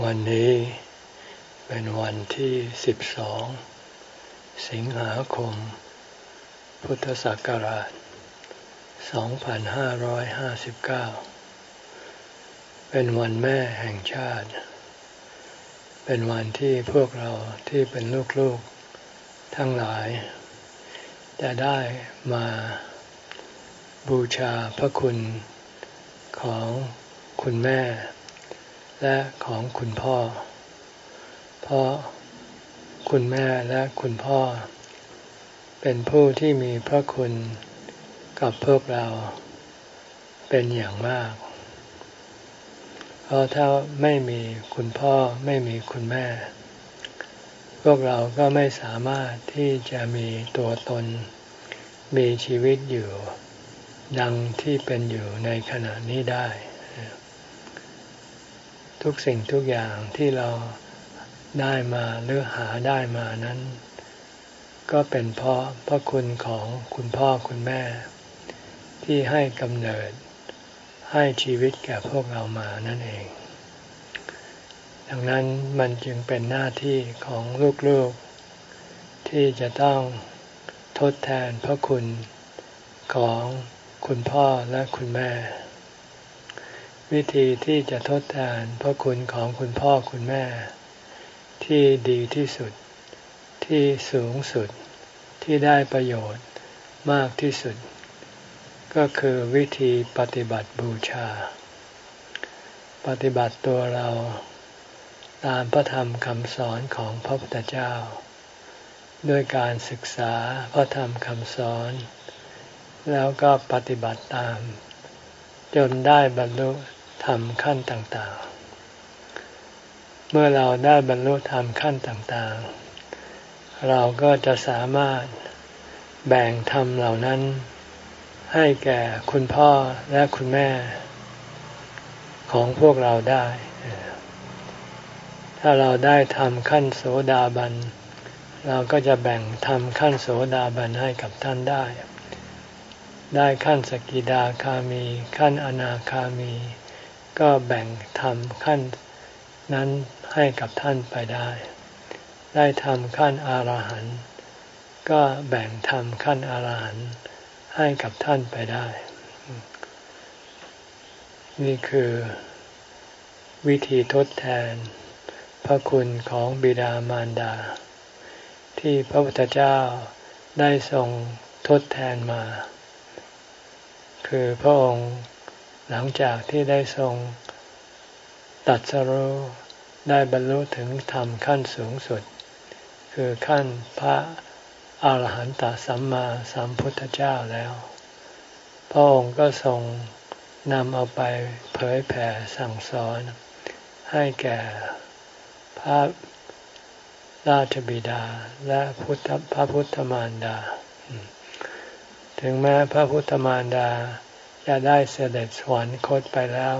วันนี้เป็นวันที่สิบสองสิงหาคม พุทธศักราช 2559 เป็นวันแม่แห่งชาติ เป็นวันที่พวกเราที่เป็นลูกๆ ทั้งหลาย จะได้มาบูชาพระคุณของคุณแม่ และของคุณพ่อ เพราะคุณแม่และคุณพ่อ เป็นผู้ที่มีพระคุณกับพวกเราเป็นอย่างมาก เพราะถ้าไม่มีคุณพ่อไม่มีคุณแม่ พวกเราก็ไม่สามารถที่จะมีตัวตน มีชีวิตอยู่ ดังที่เป็นอยู่ในขณะนี้ได้ ทุกสิ่งทุกอย่างที่เราได้มาหรือหาได้มานั้น ก็เป็นเพราะพระคุณของคุณพ่อคุณแม่ ที่ให้กำเนิดให้ชีวิตแก่พวกเรามานั่นเอง ดังนั้นมันจึงเป็นหน้าที่ของลูกๆ ที่จะต้องทดแทนพระคุณของคุณพ่อและคุณแม่ วิธีที่จะทดแทนพระคุณของคุณพ่อคุณแม่ ที่ดีที่สุด ที่สูงสุดที่ได้ประโยชน์มากที่สุด ก็คือวิธีปฏิบัติบูชา ปฏิบัติตัวเราตามพระธรรมคำสอนของพระพุทธเจ้า ด้วยการศึกษาพระธรรมคำสอน แล้วก็ปฏิบัติตาม จนได้บรรลุ ธรรมขั้นต่างๆ เมื่อเราได้บรรลุธรรมขั้นต่างๆ เราก็จะสามารถแบ่งธรรมเหล่านั้น ให้แก่คุณพ่อและคุณแม่ ของพวกเราได้ ถ้าเราได้ทำขั้นโสดาบัน เราก็จะแบ่งทำขั้นโสดาบันให้กับท่านได้ได้ขั้นสกิดาคามี ขั้นอนาคามี ก็แบ่งทำขั้นนั้นให้กับท่านไปได้ ได้ทำขั้นอารหันต์ก็แบ่งทำขั้นอารหันต์ให้กับท่านไปได้ นี่คือวิธีทดแทน พระคุณของบิดามารดา ที่พระพุทธเจ้าได้ทรงทดแทนมา คือพระองค์ หลังจากที่ได้ทรงตัดสรู้ได้บรรลุถึงธรรมขั้นสูงสุด คือขั้นพระอาหารหันตสัมมาสัมพุทธเจ้าแล้ว พระองค์ก็ทรงนำเอาไปเผยแผ่สั่งสอน ให้แก่พระราชบิดาและพุทธพระพุทธมารดา ถึงแม้พระพุทธมารดา จะได้เสด็จสวรรคตไปแล้ว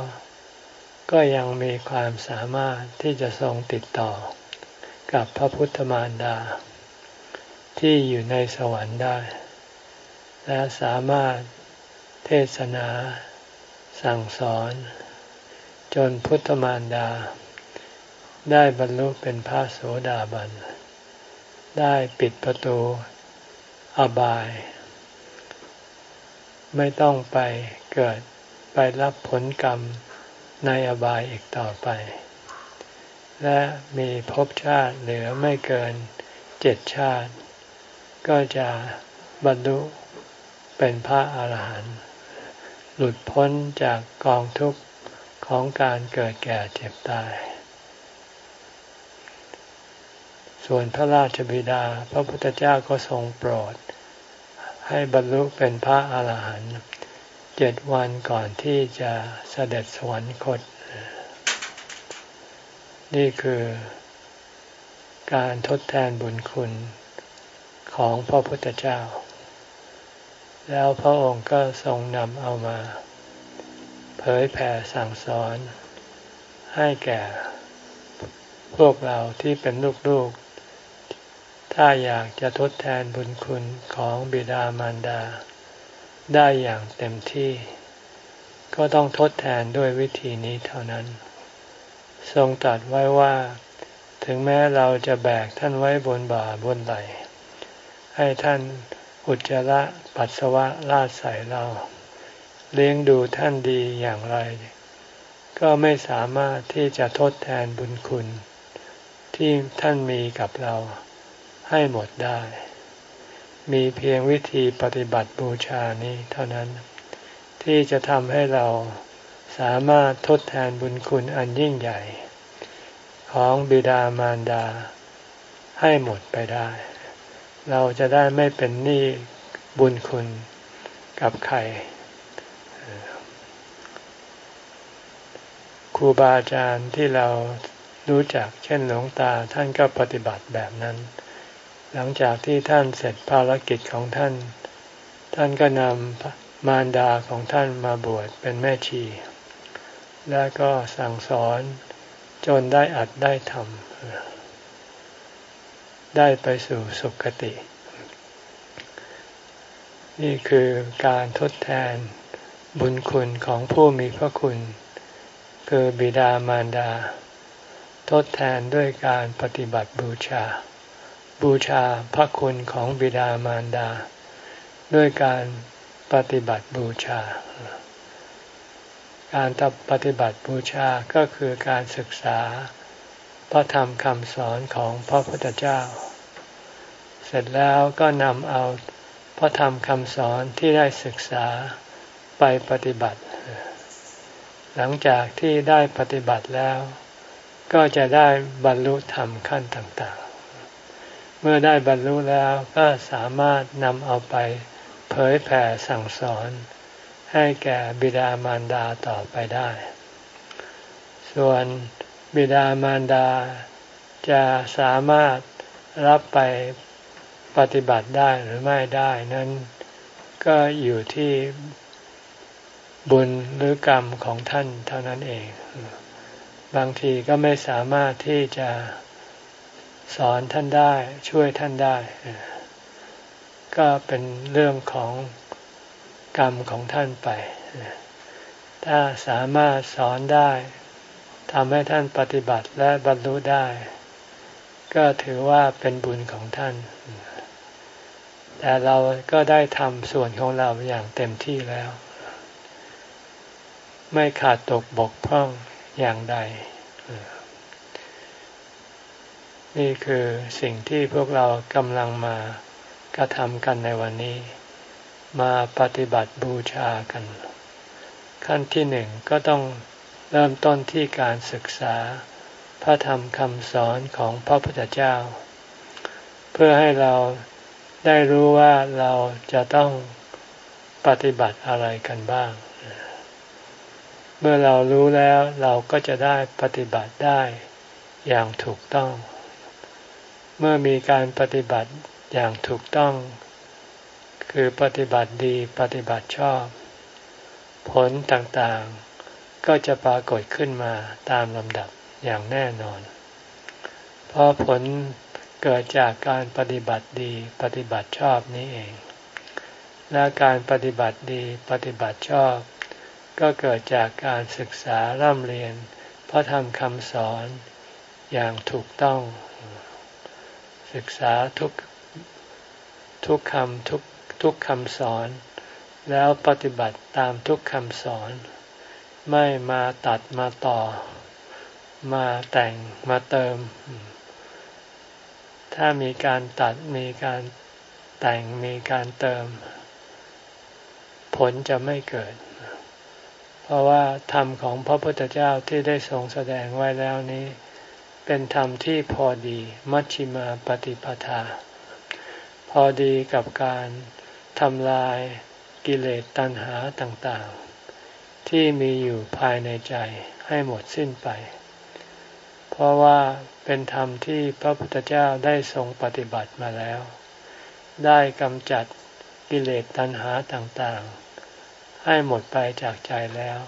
ก็ยังมีความสามารถที่จะทรงติดต่อ กับพระพุทธมารดา ที่อยู่ในสวรรค์ได้ และสามารถเทศนา สั่งสอน จนพุทธมารดา ได้บรรลุเป็นพระโสดาบัน ได้ปิดประตูอบาย ไม่ต้องไปเกิดไปรับผลกรรมในอบายอีกต่อไป และมีภพชาติเหลือไม่เกินเจ็ดชาติ ก็จะบรรลุเป็นพระอาหารหันต์หลุดพ้นจากกองทุกข์ของการเกิดแก่เจ็บตาย ส่วนพระราชบิดาพระพุทธเจ้าก็ทรงโปรด ให้บรรลุเป็นพระอาหารหันต์เจ็ดวันก่อนที่จะเสด็จสวรรคต นี่คือการทดแทนบุญคุณของพระพุทธเจ้า แล้วพระองค์ก็ทรงนำเอามา เผยแผ่สั่งสอน ให้แก่ พวกเราที่เป็นลูก ถ้าอยากจะทดแทนบุญคุณของบิดามารดา ได้อย่างเต็มที่ ก็ต้องทดแทนด้วยวิธีนี้เท่านั้น ทรงตรัสไว้ว่า ถึงแม้เราจะแบกท่านไว้บนบ่าบนไหล ให้ท่านอุจจาระปัสสาวะลาดใส่เรา เลี้ยงดูท่านดีอย่างไร ก็ไม่สามารถที่จะทดแทนบุญคุณ ที่ท่านมีกับเรา ให้หมดได้ มีเพียงวิธีปฏิบัติบูชานี้เท่านั้น ที่จะทำให้เราสามารถทดแทนบุญคุณอันยิ่งใหญ่ ของบิดามารดา ให้หมดไปได้ เราจะได้ไม่เป็นหนี้บุญคุณกับใครครูบาอาจารย์ที่เรารู้จักเช่นหลวงตาท่านก็ปฏิบัติแบบนั้น หลังจากที่ท่านเสร็จภารกิจของท่าน ท่านก็นำมารดาของท่านมาบวชเป็นแม่ชี แล้วก็สั่งสอนจนได้อัดได้ทำได้ไปสู่สุคติ นี่คือการทดแทนบุญคุณของผู้มีพระคุณ คือบิดามารดา ทดแทนด้วยการปฏิบัติบูชา บูชาพระคุณของบิดามารดา ด้วยการปฏิบัติบูชา การปฏิบัติบูชาก็คือการศึกษาพระธรรมคำสอนของพระพุทธเจ้า เสร็จแล้วก็นำเอาพระธรรมคำสอนที่ได้ศึกษาไปปฏิบัติ หลังจากที่ได้ปฏิบัติแล้ว ก็จะได้บรรลุธรรมขั้นต่าง เมื่อได้บรรลุแล้วก็สามารถนำเอาไปเผยแผ่สั่งสอน ให้แก่บิดามารดาต่อไปได้ ส่วนบิดามารดาจะสามารถรับไปปฏิบัติได้หรือไม่ได้นั้นก็อยู่ที่บุญหรือกรรมของท่านเท่านั้นเอง บางทีก็ไม่สามารถที่จะ สอนท่านได้ช่วยท่านได้ ก็เป็นเรื่องของกรรมของท่านไป ถ้าสามารถสอนได้ทำให้ท่านปฏิบัติและบรรลุได้ ก็ถือว่าเป็นบุญของท่าน แต่เราก็ได้ทำส่วนของเราอย่างเต็มที่แล้ว ไม่ขาดตกบกพร่องอย่างใด นี่คือสิ่งที่พวกเรากำลังมากระทำกันในวันนี้ มาปฏิบัติบูชากัน ขั้นที่หนึ่งก็ต้องเริ่มต้นที่การศึกษา พระธรรมคำสอนของพระพุทธเจ้า เพื่อให้เราได้รู้ว่าเราจะต้องปฏิบัติอะไรกันบ้าง เมื่อเรารู้แล้วเราก็จะได้ปฏิบัติได้อย่างถูกต้อง เมื่อมีการปฏิบัติอย่างถูกต้อง คือปฏิบัติดีปฏิบัติชอบ ผลต่างๆ ก็จะปรากฏขึ้นมาตามลำดับอย่างแน่นอน เพราะผลเกิดจากการปฏิบัติดีปฏิบัติชอบนี้เอง และการปฏิบัติดีปฏิบัติชอบ ก็เกิดจากการศึกษาร่ำเรียนพระธรรมคำสอนอย่างถูกต้อง ศึกษาทุกทุกคำทุกทุกคำสอน แล้วปฏิบัติตามทุกคำสอน ไม่มาตัดมาต่อ มาแต่งมาเติม ถ้ามีการตัดมีการแต่งมีการเติม ผลจะไม่เกิด เพราะว่าธรรมของพระพุทธเจ้าที่ได้ทรงแสดงไว้แล้วนี้ เป็นธรรมที่พอดี มัชชิมาปฏิปทา พอดีกับการทำลายกิเลสตัณหาต่างๆ ที่มีอยู่ภายในใจให้หมดสิ้นไป เพราะว่าเป็นธรรมที่พระพุทธเจ้าได้ทรงปฏิบัติมาแล้ว ได้กำจัดกิเลสตัณหาต่างๆ ให้หมดไปจากใจแล้ว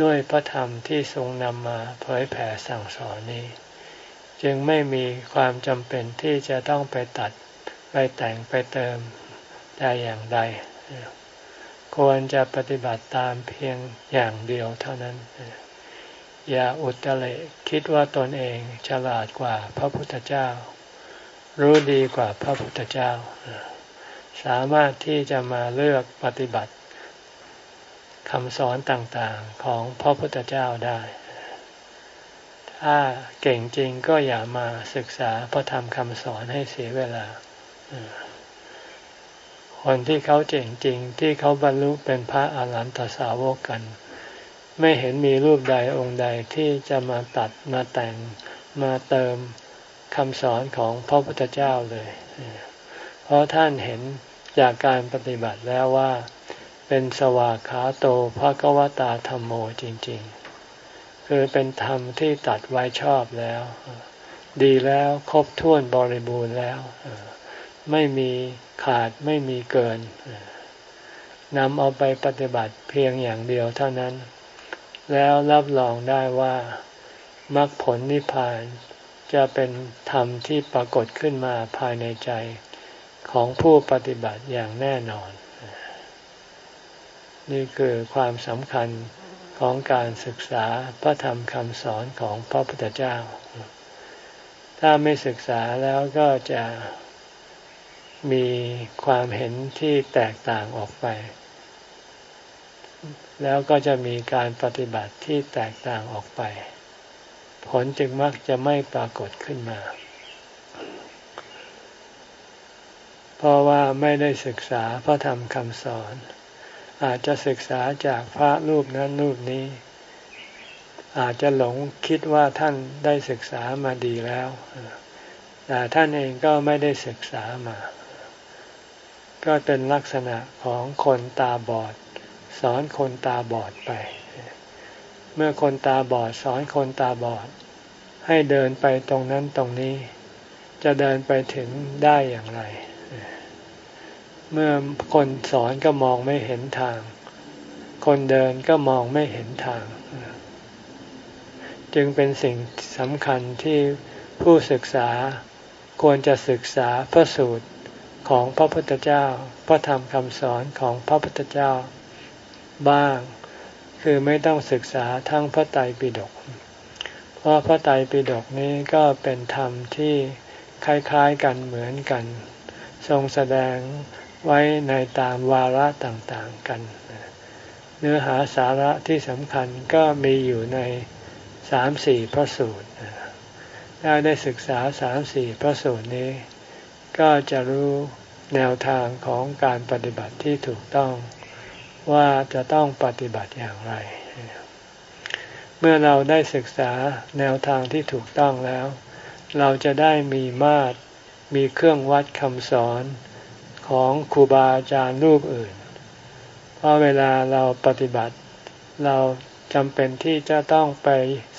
ด้วยพระธรรมที่ทรงนำมาเผยแผ่สั่งสอนนี้ จึงไม่มีความจำเป็นที่จะต้องไปตัดไปแต่งไปเติมแต่อย่างใด ควรจะปฏิบัติตามเพียงอย่างเดียวเท่านั้น อย่าอุตริคิดว่าตนเองฉลาดกว่าพระพุทธเจ้า รู้ดีกว่าพระพุทธเจ้า สามารถที่จะมาเลือกปฏิบัติคำสอนต่างๆของพระพุทธเจ้าได้ ถ้าเก่งจริงก็อย่ามาศึกษาพระธรรมคำสอนให้เสียเวลา คนที่เขาเจ๋งจริงที่เขาบรรลุเป็นพระอาหารหันตสาวกกัน ไม่เห็นมีรูปใดองค์ใดที่จะมาตัดมาแต่งมาเติมคำสอนของพระพุทธเจ้าเลย เพราะท่านเห็นจากการปฏิบัติแล้วว่า เป็นสวากขาโตภะกวตาธรรมโมจริง ๆ คือเป็นธรรมที่ตัดไว้ชอบแล้ว ดีแล้วครบถ้วนบริบูรณ์แล้ว ไม่มีขาดไม่มีเกินนำเอาไปปฏิบัติเพียงอย่างเดียวเท่านั้น แล้วรับรองได้ว่ามรรคผลนิพพานจะเป็นธรรมที่ปรากฏขึ้นมาภายในใจของผู้ปฏิบัติอย่างแน่นอน นี่คือความสำคัญ ของการศึกษาพระธรรมคำสอนของพระพุทธเจ้า ถ้าไม่ศึกษาแล้วก็จะมีความเห็นที่แตกต่างออกไป แล้วก็จะมีการปฏิบัติที่แตกต่างออกไป ผลจึงมักจะไม่ปรากฏขึ้นมา เพราะว่าไม่ได้ศึกษาพระธรรมคำสอน อาจจะศึกษาจากพระรูปนั้นรูปนี้ อาจจะหลงคิดว่าท่านได้ศึกษามาดีแล้ว แต่ท่านเองก็ไม่ได้ศึกษามา ก็เป็นลักษณะของคนตาบอด สอนคนตาบอดไป เมื่อคนตาบอดสอนคนตาบอด ให้เดินไปตรงนั้นตรงนี้ จะเดินไปถึงได้อย่างไร เมื่อคนสอนก็มองไม่เห็นทาง คนเดินก็มองไม่เห็นทาง จึงเป็นสิ่งสำคัญที่ผู้ศึกษาควรจะศึกษาพระสูตรของพระพุทธเจ้า พระธรรมคำสอนของพระพุทธเจ้าบ้าง คือไม่ต้องศึกษาทั้งพระไตรปิฎก เพราะพระไตรปิฎกนี้ก็เป็นธรรมที่คล้ายๆกันเหมือนกัน ทรงแสดง ไว้ในตามวาระต่างๆกัน เนื้อหาสาระที่สำคัญก็มีอยู่ในสามสี่พระสูตรถ้าได้ศึกษาสามสี่พระสูตรนี้ ก็จะรู้แนวทางของการปฏิบัติที่ถูกต้องว่าจะต้องปฏิบัติอย่างไร เมื่อเราได้ศึกษาแนวทางที่ถูกต้องแล้ว เราจะได้มีมาตรมีเครื่องวัดคำสอน ของครูบาอาจารย์รูปอื่น เพราะเวลาเราปฏิบัติ เราจำเป็นที่จะต้องไป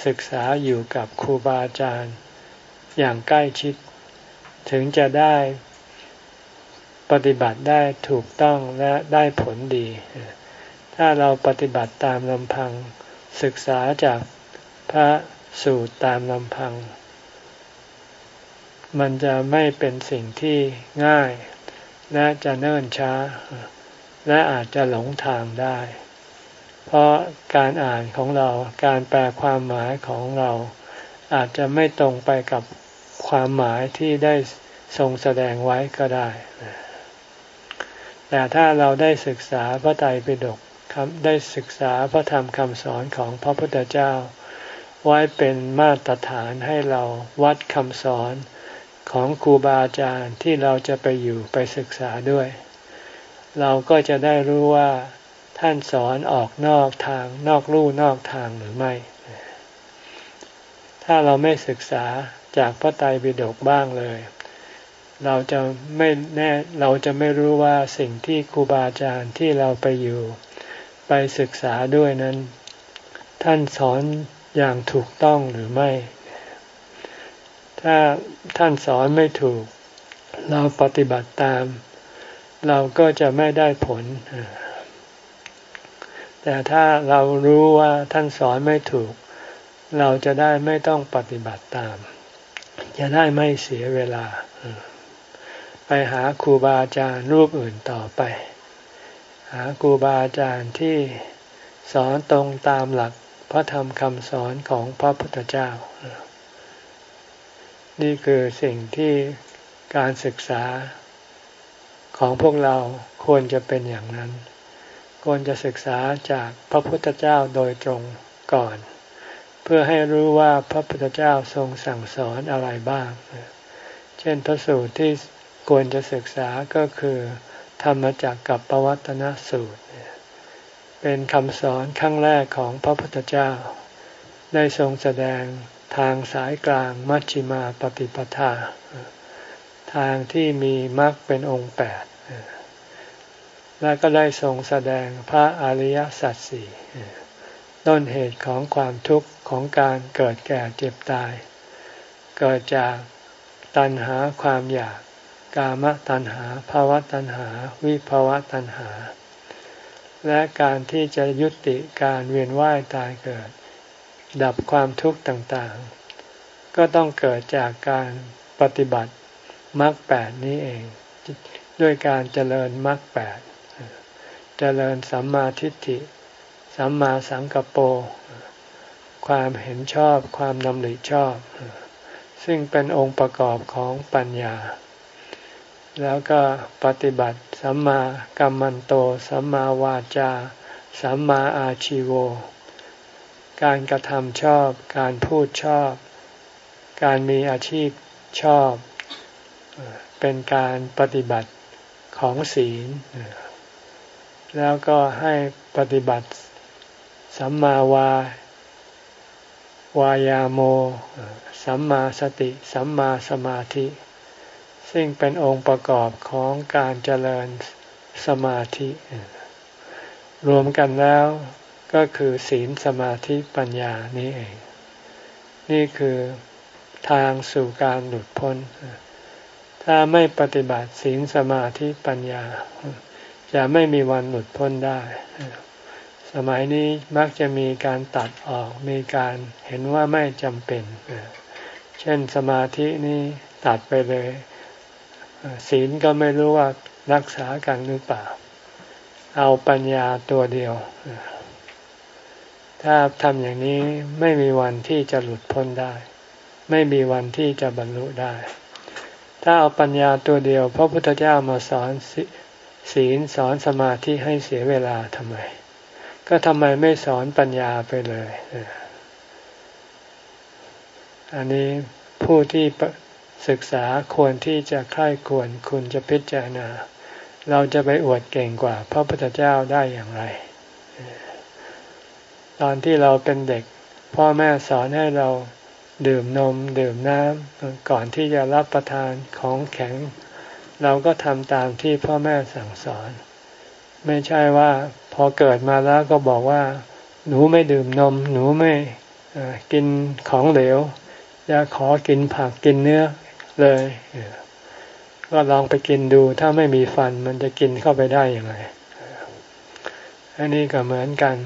ศึกษาอยู่กับครูบาอาจารย์ อย่างใกล้ชิด ถึงจะได้ปฏิบัติได้ถูกต้องและได้ผลดี ถ้าเราปฏิบัติตามลำพัง ศึกษาจากพระสูตรตามลำพัง มันจะไม่เป็นสิ่งที่ง่าย และจะเนิ่นช้า และอาจจะหลงทางได้ เพราะการอ่านของเราการแปลความหมายของเรา อาจจะไม่ตรงไปกับความหมายที่ได้ทรงแสดงไว้ก็ได้ แต่ถ้าเราได้ศึกษาพระไตรปิฎกได้ศึกษาพระธรรมคำสอนของพระพุทธเจ้า ไว้เป็นมาตรฐานให้เราวัดคำสอน ของครูบาอาจารย์ที่เราจะไปอยู่ไปศึกษาด้วย เราก็จะได้รู้ว่าท่านสอนออกนอกทางนอกลู่นอกทางหรือไม่ ถ้าเราไม่ศึกษาจากพระไตรปิฎกบ้างเลย เราจะไม่แน่เราจะไม่รู้ว่าสิ่งที่ครูบาอาจารย์ที่เราไปอยู่ ไปศึกษาด้วยนั้น ท่านสอนอย่างถูกต้องหรือไม่ ถ้าท่านสอนไม่ถูก เราปฏิบัติตาม เราก็จะไม่ได้ผล แต่ถ้าเรารู้ว่าท่านสอนไม่ถูก เราจะได้ไม่ต้องปฏิบัติตาม จะได้ไม่เสียเวลา ไปหาครูบาอาจารย์รูปอื่นต่อไป หาครูบาอาจารย์ที่สอนตรงตามหลักพระธรรมคำสอนของพระพุทธเจ้า นี่คือสิ่งที่การศึกษาของพวกเราควรจะเป็นอย่างนั้น ควรจะศึกษาจากพระพุทธเจ้าโดยตรงก่อน เพื่อให้รู้ว่าพระพุทธเจ้าทรงสั่งสอนอะไรบ้าง เช่นพระสูตรที่ควรจะศึกษาก็คือ ธรรมจักกับปวัตนสูตร เป็นคำสอนครั้งแรกของพระพุทธเจ้า ได้ทรงแสดง ทางสายกลางมัชฌิมาปฏิปทา ทางที่มีมรรคเป็นองค์แปดและก็ได้ทรงแสดงพระอริยสัจสี่ต้นเหตุของความทุกข์ของการเกิดแก่เจ็บตาย เกิดจากตัณหาความอยาก กามตัณหาภาวะตัณหา วิภาวะตัณหา และการที่จะยุติการเวียนว่ายตายเกิด ดับความทุกข์ต่างๆ ก็ต้องเกิดจากการปฏิบัติมรรคแปดนี้เอง ด้วยการเจริญมรรคแปดเจริญสัมมาทิฏฐิ สัมมาสังกปรความเห็นชอบความนำริชอบ ซึ่งเป็นองค์ประกอบของปัญญา แล้วก็ปฏิบัติสัมมากัมมันโต สัมมาวาจา สัมมาอาชิโว การกระทำชอบ การพูดชอบ การมีอาชีพชอบ เป็นการปฏิบัติของศีล แล้วก็ให้ปฏิบัติสัมมาวาวายาโม สัมมาสติ สัมมาสมาธิ ซึ่งเป็นองค์ประกอบของการเจริญสมาธิ รวมกันแล้ว ก็คือศีลสมาธิปัญญานี้เอง นี่คือทางสู่การหลุดพ้น ถ้าไม่ปฏิบัติศีลสมาธิปัญญา จะไม่มีวันหลุดพ้นได้ สมัยนี้มักจะมีการตัดออกมีการเห็นว่าไม่จำเป็น เช่นสมาธินี้ตัดไปเลย ศีลก็ไม่รู้ว่ารักษากันหรือเปล่า เอาปัญญาตัวเดียว ถ้าทำอย่างนี้ไม่มีวันที่จะหลุดพ้นได้ ไม่มีวันที่จะบรรลุได้ ถ้าเอาปัญญาตัวเดียว พระพุทธเจ้ามาสอนศีลสอนสมาธิให้เสียเวลาทำไม ก็ทำไมไม่สอนปัญญาไปเลย อันนี้ผู้ที่ศึกษาควรที่จะค่ายควรคุณจะพิจารณา เราจะไปอวดเก่งกว่า พระพุทธเจ้าได้อย่างไร ตอนที่เราเป็นเด็ก พ่อแม่สอนให้เราดื่มนม ดื่มน้ำก่อนที่จะรับประทานของแข็ง เราก็ทำตามที่พ่อแม่สั่งสอน ไม่ใช่ว่าพอเกิดมาแล้วก็บอกว่า หนูไม่ดื่มนม หนูไม่กินของเหลวอย่าขอกินผักกินเนื้อเลยก็ลองไปกินดูถ้าไม่มีฟันมันจะกินเข้าไปได้อย่างไรอันนี้ก็เหมือนกัน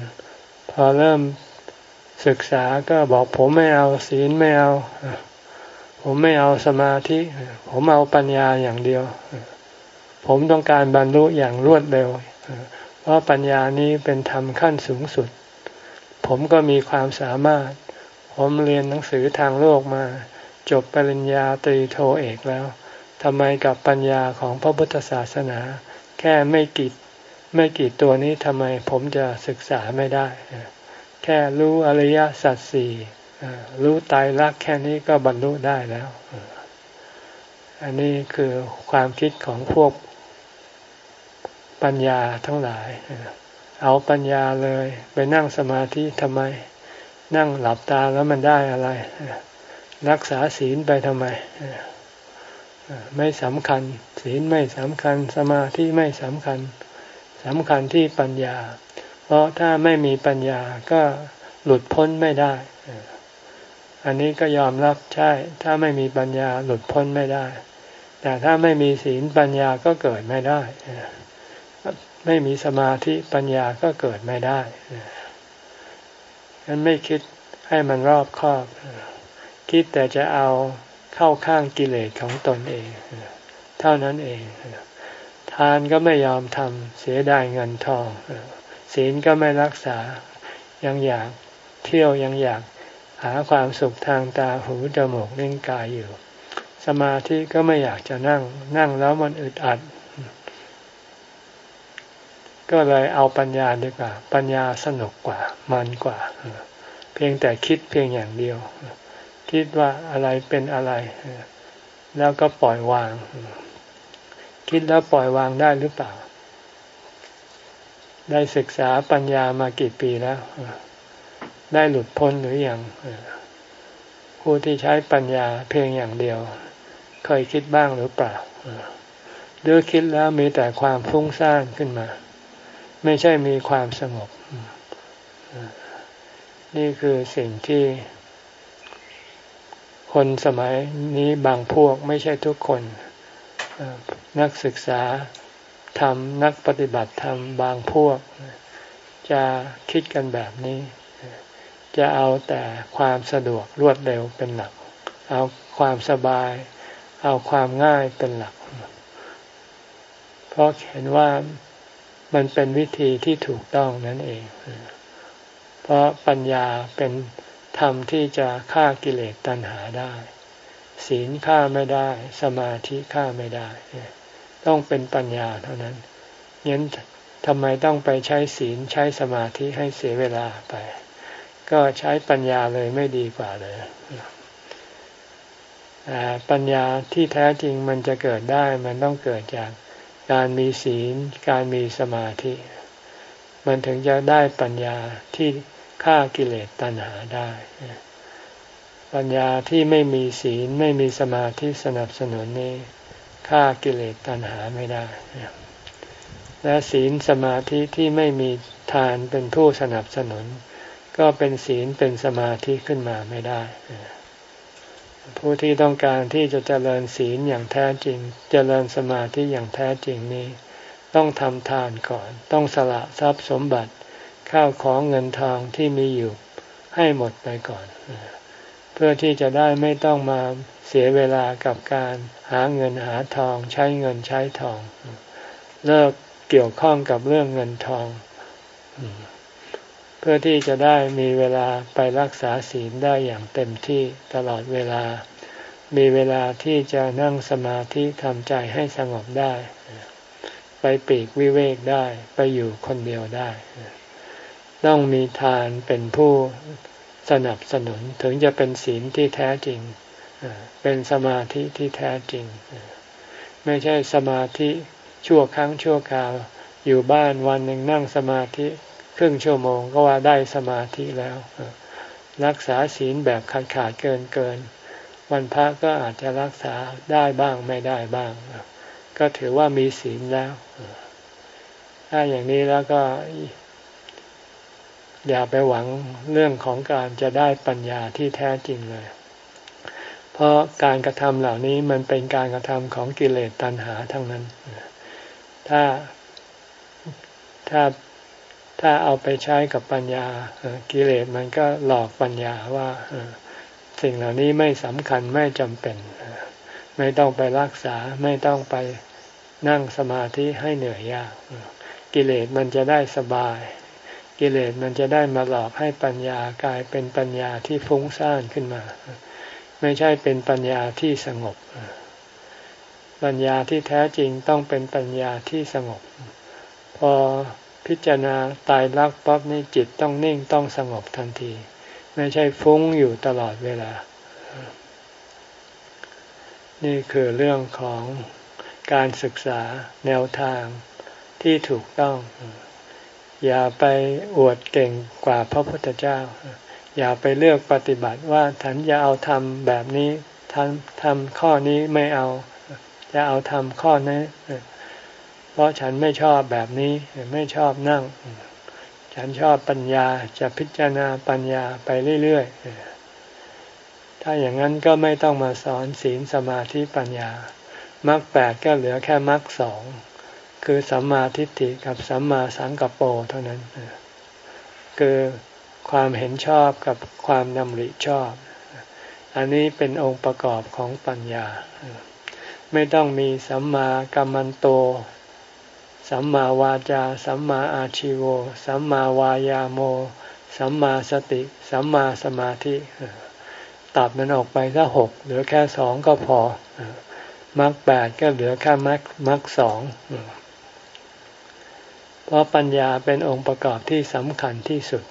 พอเริ่มศึกษาก็บอกผมไม่เอาศีลไม่เอา ผมไม่เอาสมาธิ ผมเอาปัญญาอย่างเดียว ผมต้องการบรรลุอย่างรวดเร็ว เพราะปัญญานี้เป็นธรรมขั้นสูงสุด ผมก็มีความสามารถ ผมเรียนหนังสือทางโลกมา จบปริญญาตรีโทเอกแล้วทำไมกับปัญญาของพระพุทธศาสนา แค่ไม่กี่ ไม่กี่ตัวนี้ทำไมผมจะศึกษาไม่ได้ แค่รู้อริยสัจสี่รู้ตายรักแค่นี้ก็บรรลุได้แล้ว อันนี้คือความคิดของพวกปัญญาทั้งหลาย เอาปัญญาเลย ไปนั่งสมาธิทำไม นั่งหลับตาแล้วมันได้อะไร รักษาศีลไปทำไม ไม่สำคัญ ศีลไม่สำคัญ สมาธิไม่สำคัญ สำคัญที่ปัญญา เพราะถ้าไม่มีปัญญาก็หลุดพ้นไม่ได้ อันนี้ก็ยอมรับใช่ ถ้าไม่มีปัญญาหลุดพ้นไม่ได้ แต่ถ้าไม่มีศีลปัญญาก็เกิดไม่ได้ ไม่มีสมาธิปัญญาก็เกิดไม่ได้ฉันไม่คิดให้มันรอบครอบ คิดแต่จะเอาเข้าข้างกิเลสของตนเอง เท่านั้นเอง ทานก็ไม่ยอมทำเสียดายเงินทองศีลก็ไม่รักษายังอยากเที่ยวยังอยากหาความสุขทางตาหูจมูกลิ้นกายอยู่ สมาธิก็ไม่อยากจะนั่ง นั่งแล้วมันอึดอัด ก็เลยเอาปัญญาดีกว่า ปัญญาสนุกกว่า มันกว่า เพียงแต่คิดเพียงอย่างเดียว คิดว่าอะไรเป็นอะไร แล้วก็ปล่อยวาง คิดแล้วปล่อยวางได้หรือเปล่า ได้ศึกษาปัญญามากี่ปีแล้ว ได้หลุดพ้นหรืออยังผู้ที่ใช้ปัญญาเพียงอย่างเดียว เคยคิดบ้างหรือเปล่าหรือคิดแล้วมีแต่ความฟุ้งซ่านขึ้นมา ไม่ใช่มีความสงบ นี่คือสิ่งที่คนสมัยนี้บางพวกไม่ใช่ทุกคน นักศึกษาธรรมนักปฏิบัติธรรมบางพวก จะคิดกันแบบนี้ จะเอาแต่ความสะดวกรวดเร็วเป็นหลัก เอาความสบาย เอาความง่ายเป็นหลัก เพราะเห็นว่ามันเป็นวิธีที่ถูกต้องนั่นเอง เพราะปัญญาเป็นธรรมที่จะฆ่ากิเลสตัณหาได้ ศีลฆ่าไม่ได้ สมาธิฆ่าไม่ได้ ต้องเป็นปัญญาเท่านั้นงั้นทำไมต้องไปใช้ศีลใช้สมาธิให้เสียเวลาไป ก็ใช้ปัญญาเลยไม่ดีกว่าเลยปัญญาที่แท้จริงมันจะเกิดได้มันต้องเกิดจากการมีศีล การมีสมาธิ มันถึงจะได้ปัญญาที่ฆ่ากิเลสตัณหาได้ ปัญญาที่ไม่มีศีลไม่มีสมาธิสนับสนุนนี้ฆ่ากิเลสตัณหาไม่ได้ และศีลสมาธิที่ไม่มีทานเป็นผู้สนับสนุน ก็เป็นศีลเป็นสมาธิขึ้นมาไม่ได้ ผู้ที่ต้องการที่จะเจริญศีลอย่างแท้จริง เจริญสมาธิอย่างแท้จริงนี้ ต้องทำทานก่อน ต้องสละทรัพย์สมบัติข้าวของเงินทองที่มีอยู่ให้หมดไปก่อนเพื่อที่จะได้ไม่ต้องมาเสียเวลากับการหาเงินหาทองใช้เงินใช้ทอง เลิกเกี่ยวข้องกับเรื่องเงินทอง เพื่อที่จะได้มีเวลาไปรักษาศีลได้อย่างเต็มที่ตลอดเวลา มีเวลาที่จะนั่งสมาธิทำใจให้สงบได้ ไปปีกวิเวกได้ไปอยู่คนเดียวได้ ต้องมีทานเป็นผู้ สนับสนุนถึงจะเป็นศีลที่แท้จริง เป็นสมาธิที่แท้จริง ไม่ใช่สมาธิชั่วครั้งชั่วคราว อยู่บ้านวันหนึ่งนั่งสมาธิครึ่งชั่วโมงก็ว่าได้สมาธิแล้ว รักษาศีลแบบขาดขาดเกินเกิน วันพระก็อาจจะรักษาได้บ้างไม่ได้บ้าง ก็ถือว่ามีศีลแล้ว ถ้าอย่างนี้แล้วก็ อย่าไปหวังเรื่องของการจะได้ปัญญาที่แท้จริงเลย เพราะการกระทำเหล่านี้มันเป็นการกระทำของกิเลสตัณหาทั้งนั้น ถ้าถ้าถ้าเอาไปใช้กับปัญญากิเลสมันก็หลอกปัญญาว่าสิ่งเหล่านี้ไม่สำคัญไม่จำเป็น ไม่ต้องไปรักษาไม่ต้องไปนั่งสมาธิให้เหนื่อยยาก กิเลสมันจะได้สบาย กิเลสมันจะได้มาหลอกให้ปัญญากลายเป็นปัญญาที่ฟุ้งซ่านขึ้นมา ไม่ใช่เป็นปัญญาที่สงบ ปัญญาที่แท้จริงต้องเป็นปัญญาที่สงบ พอพิจารณาตายรักปั๊บนี่จิตต้องนิ่งต้องสงบทันที ไม่ใช่ฟุ้งอยู่ตลอดเวลา นี่คือเรื่องของการศึกษาแนวทางที่ถูกต้อง อย่าไปอวดเก่งกว่าพระพุทธเจ้า อย่าไปเลือกปฏิบัติว่าฉันจะเอาทำแบบนี้ทำทำข้อนี้ไม่เอา จะเอาทำข้อนี้เพราะฉันไม่ชอบแบบนี้ไม่ชอบนั่ง ฉันชอบปัญญาจะพิจารณาปัญญาไปเรื่อยๆถ้าอย่างนั้นก็ไม่ต้องมาสอนศีลสมาธิปัญญามรรคแปดก็เหลือแค่มรรคสอง คือสัมมาทิฏฐิกับสัมมาสังกัปโปเท่านั้น คือความเห็นชอบกับความนำริชอบ อันนี้เป็นองค์ประกอบของปัญญา ไม่ต้องมีสัมมากัมมันโต สัมมาวาจา สัมมาอาชิโว สัมมาวายาโม สัมมาสติ สัมมาสมาธิตัดมันออกไปถ้าหกเหลือแค่สองก็พอมรรคแปดก็เหลือแค่มรรคมรรคสอง เพราะปัญญาเป็นองค์ประกอบที่สำคัญที่สุด